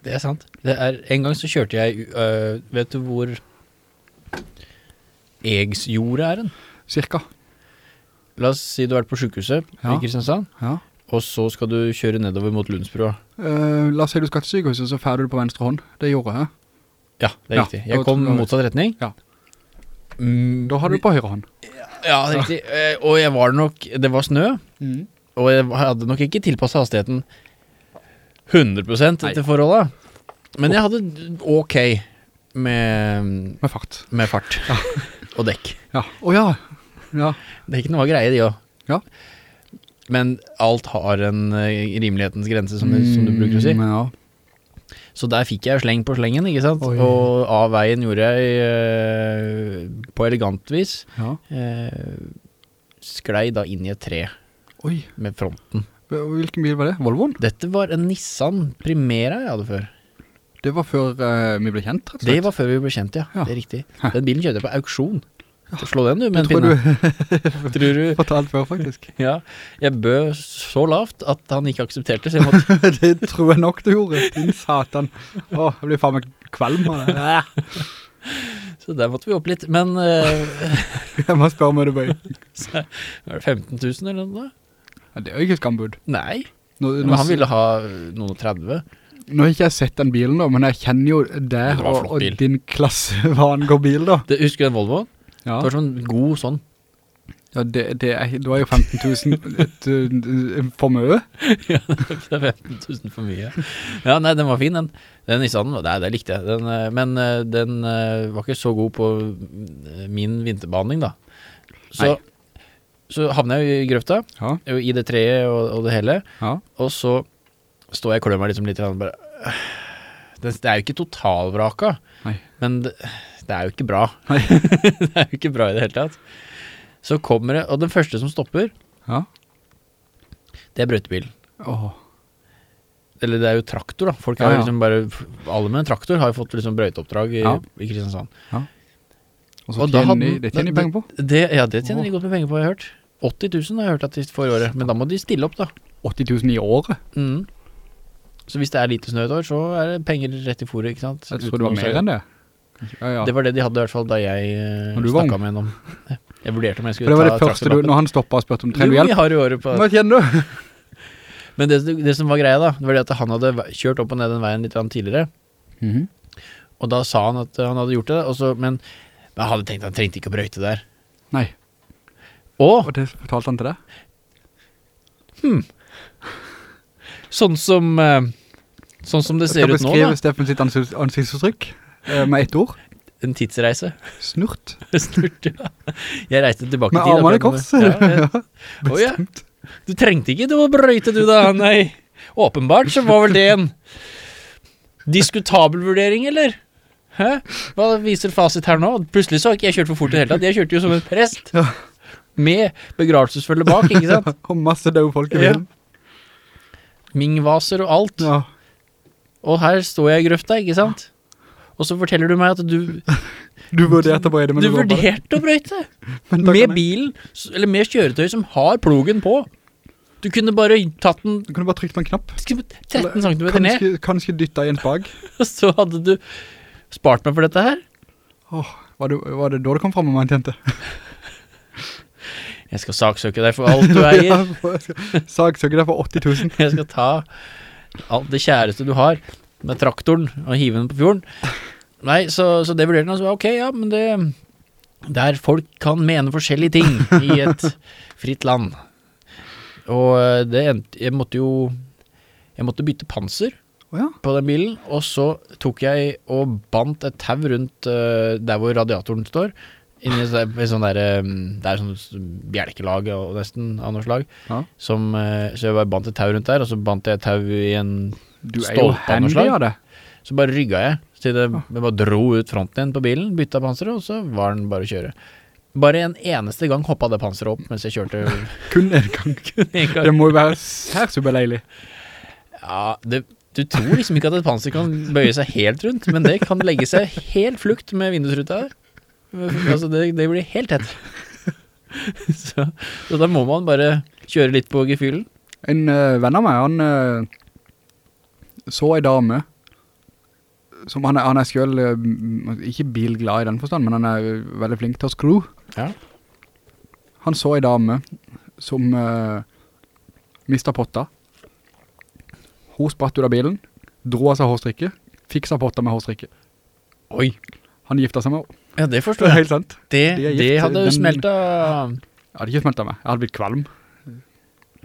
det er sant. Det er, en gang så kjørte jeg, øh, vet du hvor Egsjordet er den? Cirka. La oss si du har vært på sykehuset Ja. i Kristiansand, Ja. Og så skal du kjøre nedover mot Lundsbrua. Uh, la oss si du skal til sykehuset, så ferder du på venstre hånd. Det gjorde jeg. Ja, det er Ja, riktig. Jeg kom motsatt retning. Ja. Mm, Da har du på høyre hånd. Ja, det er riktig. Uh, Og jeg var nok Det var snø, og jeg hadde nok ikke tilpasset hastigheten 100% etter forholdet. Men jeg hadde ok med, Med fart. med fart og dekk. Ja. Å ja. Ja. Dekkene var greie, de òg. Ja. Men alt har en eh, rimelighetens grense, som, du- som du bruker å si. Mm, Ja. Så der fikk jeg sleng på slengen, ikke sant? Oi. Og av veien gjorde jeg uh, på elegant vis. ja. Uh, sklei da inn i et tre Oi. med fronten. Hvilken bil var det? Volvoen? Dette var en Nissan Primera jeg hadde før. Det var før uh, vi ble kjent, rett og slett. Det var før vi ble kjent, ja. Ja. Det er riktig. Den bilen kjøpte jeg på auksjon. Slå den du med en Det tror pinne. du Tror du fortalt før, faktisk. Ja. Jeg bød så lavt at han ikke aksepterte, så jeg måtte det tror jeg nok du gjorde. Din satan. Å, jeg blir faen meg kvalm av det. Så der måtte vi opp litt. Men uh, Jeg må spørre om det bøy. var det 15 000 eller noe? Ja, det er jo ikke skambud. Nei. Nå, Men han ville ha noen og 30. nå har ikke jeg sett den bilen da, men jeg kjenner jo det Det og, og din klasse hva angår bil da. Det, husker du den Volvoen? Ja, Det var sånn god sånn. ja det, det er, du har jo 15 000 et, uh, for mye. ja, det er 15 000 for mye. Ja, nei, den var fin, den. Den Nissanen, var- nei, det likte jeg. Den, eh, men eh, den eh, var ikke så god på min vinterbehandling, da. Så, Nei. så havner jeg jo i grøfta, Ja, i det treet og, og det hele, ja. og så står jeg og klør meg liksom litt, og bare, det, det er jo ikke totalvraka, men det, det er jo ikke bra. Det er jo ikke bra i det hele tatt. Så kommer det, og den første som stopper, Ja. det er brøytebilen. Åh. Eller det er jo traktor, da. Folk har ja, ja. liksom bare Alle med en traktor har jo fått liksom brøyteoppdrag i, i Kristiansand. Og så tjener de, det tjener de penger på. Det, ja, det tjener de godt med penger på, har jeg hørt. 80 000 har jeg hørt at de får i året, men da må de stille opp, da. 80 000 i året. Mm. Så hvis det er lite snø et år, så er det penger rett i fôret, ikke sant? Jeg tror det var mer enn det. Ja, ja. Det var det de hadde i hvert fall da jeg snakket ung. snakka med henne om. Jeg vurderte om jeg skulle det var det ta første du, når han stoppet og spurte om Jo, trenger du vi hjelp. har jo året på Hva kjenner du? Men det, det som var greia, da, det var det at han hadde kjørt opp og ned den veien litt tidligere. tidligere. -hmm. Og da sa han at uh, han hadde gjort det, så, men, men jeg hadde tenkt at han trengte ikke å brøyte der. Nei, Og og det fortalte han til deg? sånn som eh, Sånn som det ser ut nå, da. Skal beskrive Steffens ansiktsuttrykk eh, med ett ord. En tidsreise. Snurt. Snurt, ja. Jeg reiste tilbake i Med tid. armene i kors. jeg- Ja, Bestemt. Oh, ja. du trengte ikke til å brøyte du da, nei. Åpenbart så var vel det en diskutabel vurdering, eller? Hæ? Hva viser fasit her nå? Plutselig så har ikke jeg kjørt for fort i det hele tatt. Jeg kjørte jo som en prest. Ja. Med begravelsesfølge bak, ikke sant? Og masse døde folk i Ja. Mingvaser og alt. Ja. Og her står jeg i grøfta, ikke sant? Og så forteller du meg at du, Du vurderte å brøyte, men du du vurderte å brøyte. Med bilen, eller med kjøretøy som har plogen på. Du kunne bare tatt den Du kunne bare trykt på en knapp. 13 cm ned, Kanskje, dyttet i en spag. og så hadde du spart meg for dette her. Åh, var det, var det da du kom frem med en tjente? Jeg skal saksøke deg for alt du eier. saksøke deg for 80 000. Jeg skal ta alt det kjæreste du har med traktoren og hive den på fjorden. Nei, så, så det vurderte han, så ok, ja, men det Der folk kan mene forskjellige ting i et fritt land. Og eh, det endte Jeg måtte jo Jeg måtte bytte panser Åja, på den bilen, og så tok jeg og bandt et tau rundt uh, der hvor radiatoren står, Inni sånt der, um, det er sånn bjelkelag og nesten av noe slag. Ja. Som, eh, så jeg bare bandt et tau rundt der, og så bandt jeg et tau i en Du er jo handy av det. Så bare rygga jeg så det jeg bare dro ut fronten igjen på bilen, bytta panseret, og så var den bare å kjøre. Bare en eneste gang hoppa det panseret opp mens jeg kjørte Kun en gang. gang. Det må jo være sær superleilig. Ja, det, du tror liksom ikke at et panser kan bøye seg helt rundt, men det kan legge seg helt flukt med vindusruta her Altså, det, det blir helt tett. Så, så da må man bare kjøre litt på gefühlen. En uh, venn av meg, han eh, så ei dame som han er, han er selv eh, ikke bilglad i den forstand, men han er eh, veldig flink til å skru. Ja. Han så ei dame som uh, mistet potta. Hun spratt ut av bilen, dro av seg hårstrikke, fiksa potta med hårstrikke. Oi. Han gifta seg med henne. Ja, det Det forstår er helt sant. Det, de det hadde jo smelta Jeg hadde ikke smeltet meg. Jeg hadde blitt kvalm.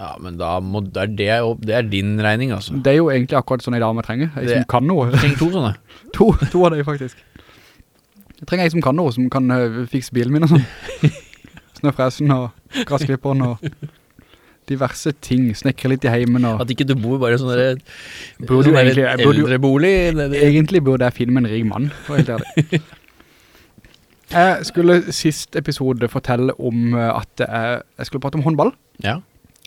Ja, men da må det er, det, det er din regning, altså. Det er jo egentlig akkurat sånn ei dame trenger. Det- som kan noe. Trenger to sånne. To, to av deg faktisk. Jeg trenger en som kan noe, som kan uh, fikse bilen min og sånn. Snøfresen og grassklipperen og diverse ting. snekker litt i heimen og... At ikke du bor bare i sånn der- Burde sånn der jeg burde eldrebolig. Egentlig burde jeg finne med en rig mann, for helt ærlig. Jeg skulle sist episode fortelle om eh, at jeg, jeg skulle prate om håndball. Ja.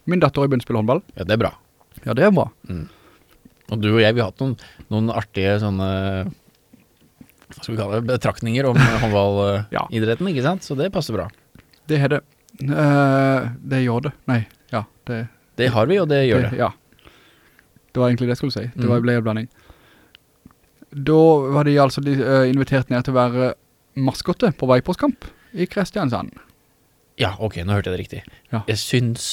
Min datter har begynt å spille håndball. ja, det er bra. Ja, det er bra. Og du og jeg, vi har hatt noen, noen artige sånne Hva skal vi kalle det? Betraktninger om Ja. håndballidretten, ikke sant? Så det passer bra. Det er det. Uh, det gjør det. Nei, ja, det, Det har vi, og det gjør det. Ja. Det var egentlig det jeg skulle si. Det var, Mhm. ble en blanding. Da var de altså de, uh, invitert ned til å være maskotte på Vipers-kamp i Kristiansand. Ja, ok, nå hørte jeg det riktig. Ja. Jeg syns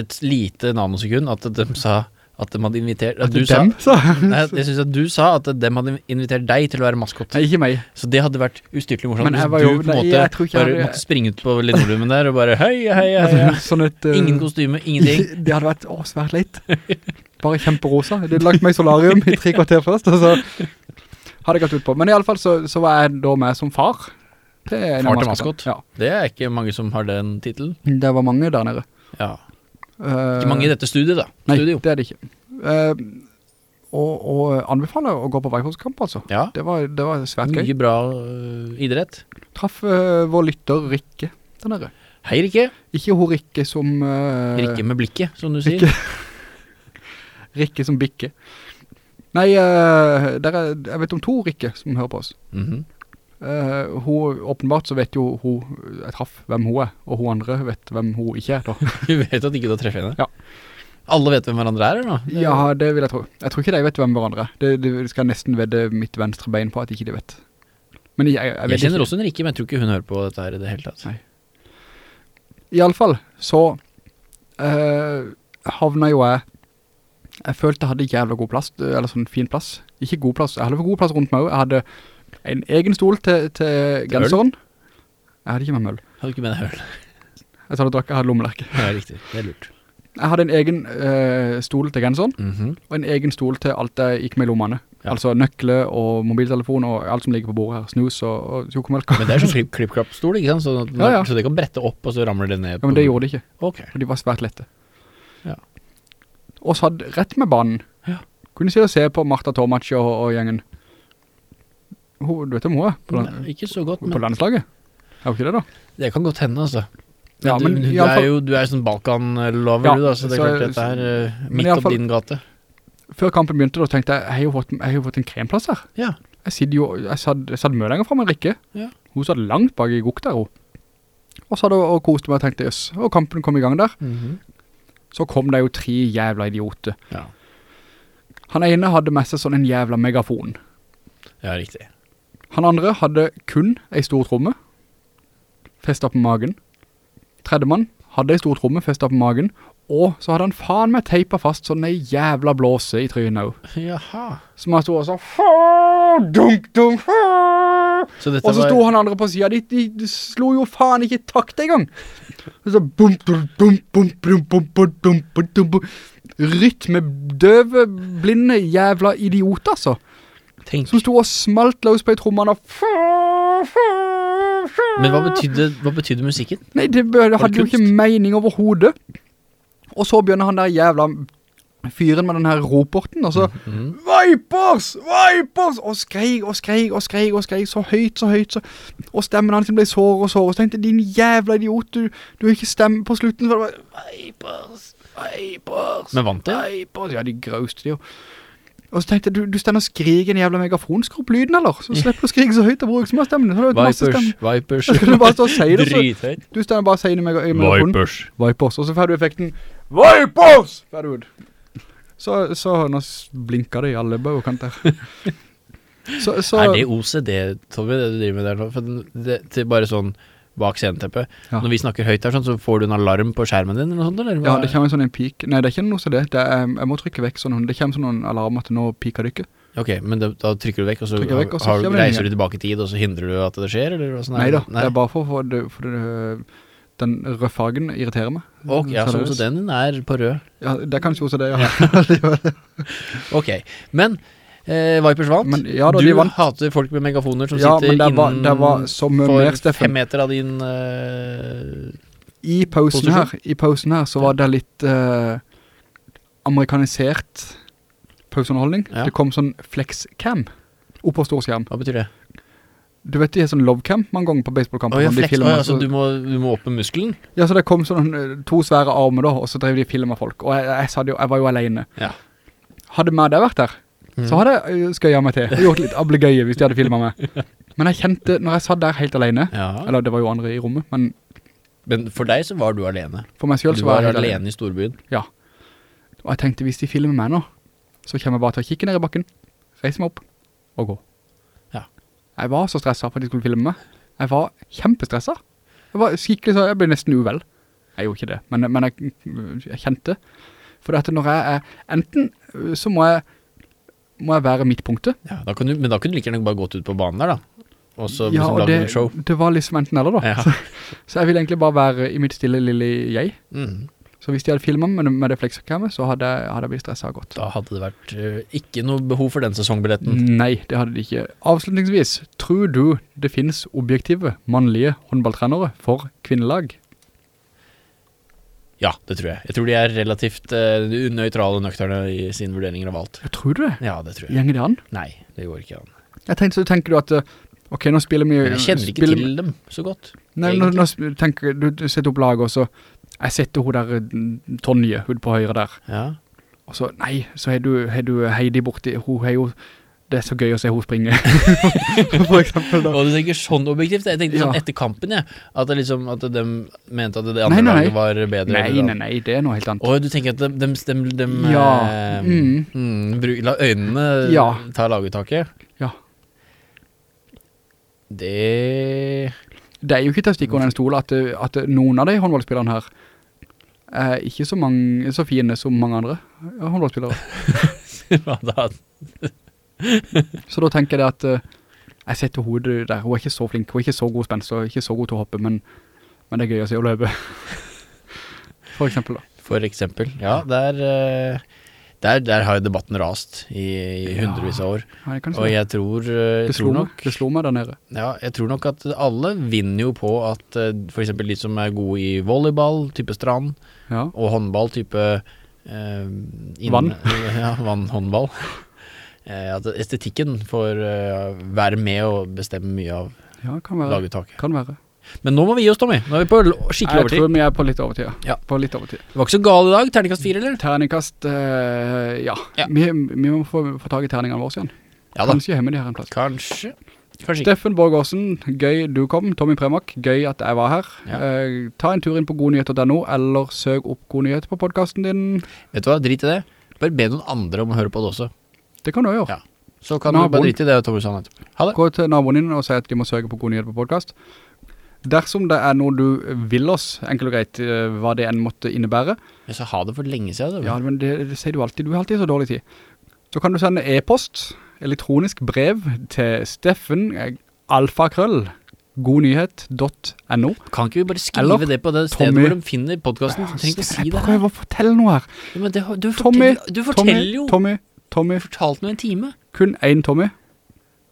et lite nanosekund at de sa at de hadde invitert At du dem, sa, Nei, jeg syns at du sa at de hadde invitert deg til å være maskott. Nei, ikke meg. Så det hadde vært ustyrtelig morsomt Men jeg hvis var du jo- på en måte bare hadde- måtte springe ut på linoleumen der og bare hei, hei, hei. hei. Sånn et... uh, Ingen kostyme, ingenting. Det hadde vært å, svært leit. Bare kjemperosa. De hadde lagt meg solarium i tre kvarter først, og så hadde jeg gått ut på. Men i alle fall så, så var jeg da med som far. Til er Far til maskot. Ja, Det er ikke mange som har den tittelen. det var mange der nede. Ja. Eh, Ikke mange i dette studiet, da. Nei, Studio. det er det ikke. Uh, og, og anbefaler å gå på Vipers-kamp, altså. Ja. Det var, det var svært gøy. Mye bra uh, idrett. Traff vår lytter Rikke der nede. Hei, Rikke. Ikke hun Rikke som... Rikke med blikket, som du sier. Rikke. Som bikke. Nei, der er, jeg vet om to Rikke som hører på oss. Mhm. Eh, hun, åpenbart så vet jo hun, jeg traff hvem hun er, og hun andre vet hvem hun ikke er da. Du vet at ikke du har treffet henne? Ja. Alle vet hvem hverandre er, eller? Ja, det vil jeg tro. Jeg tror ikke de vet hvem hverandre er. Det, det skal nesten vedde mitt venstre bein på at ikke de vet. Men jeg, jeg, jeg Jeg, kjenner ikke. også en Rikke, men jeg tror ikke hun hører på dette her i det hele tatt. Nei. I alle fall, så uh, havna jo jeg Jeg følte jeg hadde jævla god plass Eller sånn fin plass Ikke god plass, jeg hadde god plass rundt meg også. Jeg hadde en egen stol til, til genseren Jeg hadde ikke med møll Hadde ikke med deg høl. Jeg sa det drakk, jeg hadde lommelerke Ja, riktig. Det er lurt. Jeg hadde en egen eh, stol til genseren Mhm. Og en egen stol til alt jeg gikk med i lommene Ja. Altså nøkle og mobiltelefon Og alt som ligger på bordet her Snus og, og sjokomelk Men det er sånn klipp- klipp-klapp-stol, ikke sant? Så, at- Ja, ja. så det kan brette opp, og så ramler det ned. Ja, men det gjorde det ikke Ok. For de var svært lette Ja. Og så hadde rett med banen Ja. Kunne si å se på Martha Tomac og, og gjengen hun, Du vet om hun er på, Nei, ikke så godt, på men landslaget Er hun ikke det da? det kan godt hende, altså. Ja, men du, du er jo du er sånn Balkan-lover, Ja, du da, så det er så- klart dette er uh, midt opp din gate. Før kampen begynte da tenkte jeg Jeg har jo fått, jeg har fått en kremplass her Ja. Jeg sidde jo Jeg satt, jeg satt mye lenger frem enn Rikke Ja. Hun satt langt bak i gokk der hun Og så hadde hun koste meg og tenkte yes, og kampen kom i gang der Mhm. Så kom det jo tre jævla idioter ja. Han ene hadde med seg sånn en jævla megafon Ja, riktig. Han andre hadde kun ei stor tromme Festet på magen Tredjemann hadde ei stor tromme festet på magen Og så hadde han faen meg teipet fast sånn ei jævla blåse i trynet også Jaha. Som han stod og sa Dunk, dunk. Så Og så var sto han andre på siden de, de, de slo jo faen ikke takt en gang Og så bum, bum, bum, bum, bum, bum, bum, bum, bum, bum, bum. Rytme døve, blinde jævla idiot altså Tenk, Som sto og smalt løs på i trommene og. Men hva betydde, hva betydde musikken? Nei, det, det hadde jo ikke mening overhodet. Og så begynner han der jævla fyren med den her roporten, og så Mhm. Vipers! Vipers! Og skreik og skreik og skreik og skreik så høyt, så høyt, så Og stemmen hans ble sår og sår, Og så tenkte din jævla idiot, du, du har ikke stemme på slutten. Så det var Vipers! Vipers! Men vant de? Vipers! Ja, de grauste de jo. Og så tenkte jeg, du, du stender og skriker en jævla megafonskropplyden, lyden, eller? Så slipper du å skrike så høyt og bruke så mye masse Vipers. Vipers. Så skal du bare stå og si det, Drithøyt. du stender bare og sier det i megafonen. Vipers. Vipers, og så får du effekten Vipers! Får du ut. Så, så nå blinker det i alle baukanter. så, så, Er det OCD, Tommy, det du driver med der nå? For det, det, til bare sånn bak sceneteppet. Ja. Når vi snakker høyt her, sånn, så får du en alarm på skjermen din, eller sånt, eller? Ja, det kommer en sånn en pik. Nei, det er ikke noe som det. det er, jeg må trykke vekk sånn. Det kommer sånn en alarm at nå piker det ikke. Ok, men da, da trykker du vekk, og så, vekk, og så har, reiser du tilbake i tid, og så hindrer du at det skjer, eller hva sånn Nei da, det er bare for, for, det, for det, den røde fargen irriterer meg. Ok, ja, så, så den er på rød. Ja, det er kanskje også det, ja. Ok, men eh, Vipers vant. Men ja da, du vant. hater folk med megafoner som Ja, sitter innenfor fem meter av din eh, I pausen her, i pausen her så var det litt eh, amerikanisert pauseunderholdning. Det kom sånn flexcam opp på stor skjerm. Hva betyr det? Du vet de har sånn lovecam mange ganger på baseballkampen. Oh, ja, flex, filmer, oh, ja, så så- du må, du må opp med muskelen? Ja, så det kom sånn eh, to svære armer da, og så drev de film av folk. Og jeg, jeg, jeg, jo, jeg var jo alene. Ja. Hadde meg det vært der, Så hadde jeg skøya skøyet meg til. Og gjort litt ablegøye hvis de hadde filmet meg. Men jeg kjente, når jeg satt der helt alene, Ja. eller det var jo andre i rommet, men Men for deg så var du alene. for meg selv så var var jeg alene. alene i storbyen. Og jeg tenkte, hvis de filmer meg nå, så kommer jeg bare til å kikke ned i bakken, reise meg opp, og gå. Ja. Jeg var så stresset for at de skulle filme meg. Jeg var kjempestresset. Jeg var skikkelig så, jeg ble nesten uvel. Jeg gjorde ikke det, men, men jeg, jeg kjente. For at når jeg er, enten øh, så må jeg, må jeg være midtpunktet. Ja, da du, men da kunne du like gjerne bare gått ut på banen der, da. Og så Ja, liksom og lagd det, show. det var liksom enten eller da. Ja. Så, så jeg ville egentlig bare være i mitt stille lille jeg. Mm. Så hvis de hadde filmet med, med det flexkameraet, så hadde hadde jeg blitt stresset godt. Da hadde det vært uh, ikke noe behov for den sesongbilletten. Nei, det hadde de ikke. Avslutningsvis, tror du det finnes objektive mannlige håndballtrenere for kvinnelag? Ja, det tror jeg. Jeg tror de er relativt uh, nøytrale og nøkterne i sine vurderinger av alt. Jeg tror du det? Ja, det tror jeg. Gjenger det an? Nei, det går ikke an. Jeg tenkte, så tenker du at, eh, ok, nå spiller vi... Men jeg kjenner ikke spiller- til dem så godt. Nei, nå, nå tenker du, du setter opp laget, og så, jeg setter hun der eh, Tonje, hun på høyre der, Ja. og så, nei, så har du, du Heidi borti, hun har jo, det er så gøy å se henne springe, for eksempel da. Og du tenker sånn objektivt? Jeg tenkte sånn Ja. etter kampen, jeg. At, det liksom, at de mente at det andre nei, nei. laget var bedre. Nei, eller- nei, nei, det er noe helt annet. Og du tenker at de, de, de, de Ja, eh, mm. mm, bruk, La øynene Ja. ta laguttaket. Ja. Det Det er jo ikke til å stikke under en stol at, eh, at noen av de håndballspillerne her er ikke så, mange, så fine som mange andre eh, håndballspillere. Hva da? Så da tenker jeg at uh, jeg setter hodet der. Hun er ikke så flink, hun er ikke så god spenst, og ikke så god til å hoppe, men, men det er gøy å se å løpe. For eksempel da. For eksempel. Ja, der, eh, der, der har jo debatten rast i, i hundrevis av år. Ja, jeg Og jeg tror, jeg det, slo tror nok det slo meg der nede. Ja, jeg tror nok at alle vinner jo på at eh, for eksempel de som er gode i volleyball, type strand, Ja. og håndball, type eh, inn- Vann. Ja, vann, håndball. Eh, at estetikken får eh, være med og bestemme mye av ja, kan være. laguttaket. Kan være. Men nå må vi gi oss, Tommy. Nå er vi på skikkelig overtid. Jeg tror vi er på litt overtid. Ja. På litt overtid. Det var ikke så gal i dag. Terningkast fire, eller? Terningkast, uh, ja. Ja. Vi, vi må få, få tag i terningene våre igjen. Ja. Kanskje hjemme de her en plass. Kanskje. Kanskje. Steffen Borgårdsen, gøy du kom. Tommy Premak, gøy at jeg var her. Ja. Eh, ta en tur inn på godnyheter.no, eller søk opp God Nyhet på podcasten din. Vet du hva, drit i det. Bare be noen andre om å høre på det også. Det kan du gjøre. Ja. Så kan du Naboen. bare drite i det, Tommy sa nettopp. Ha det. Gå til naboen din og si at de må søke på God Nyhet på podcast. Dersom det er noe du vil oss, enkelt og greit, eh, hva det enn måtte innebære, Jeg sa ha det for lenge siden. ja, men det, det sier du alltid, du har alltid så dårlig tid. Så kan du sende e-post, elektronisk brev til Steffen, eh, alfakrøll, godnyhet.no. Kan ikke vi bare skrive Eller det på det stedet Tommy. hvor de finner podcasten? Du trenger ikke å si det her. prøver å fortelle noe her. Ja, det, du, fortell, Tommy, du forteller jo. Tommy, Tommy, fortalte noe en time. kun en Tommy.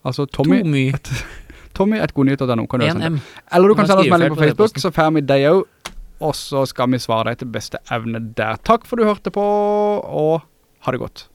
Altså Tommy, Tommy. Tommy, et godnyheter.no, nytt av 1 sende. M. Eller du kan sende oss melding på på Facebook, så får vi deg også, og så skal vi svare deg til beste evne der. Takk for du hørte på, og ha det godt.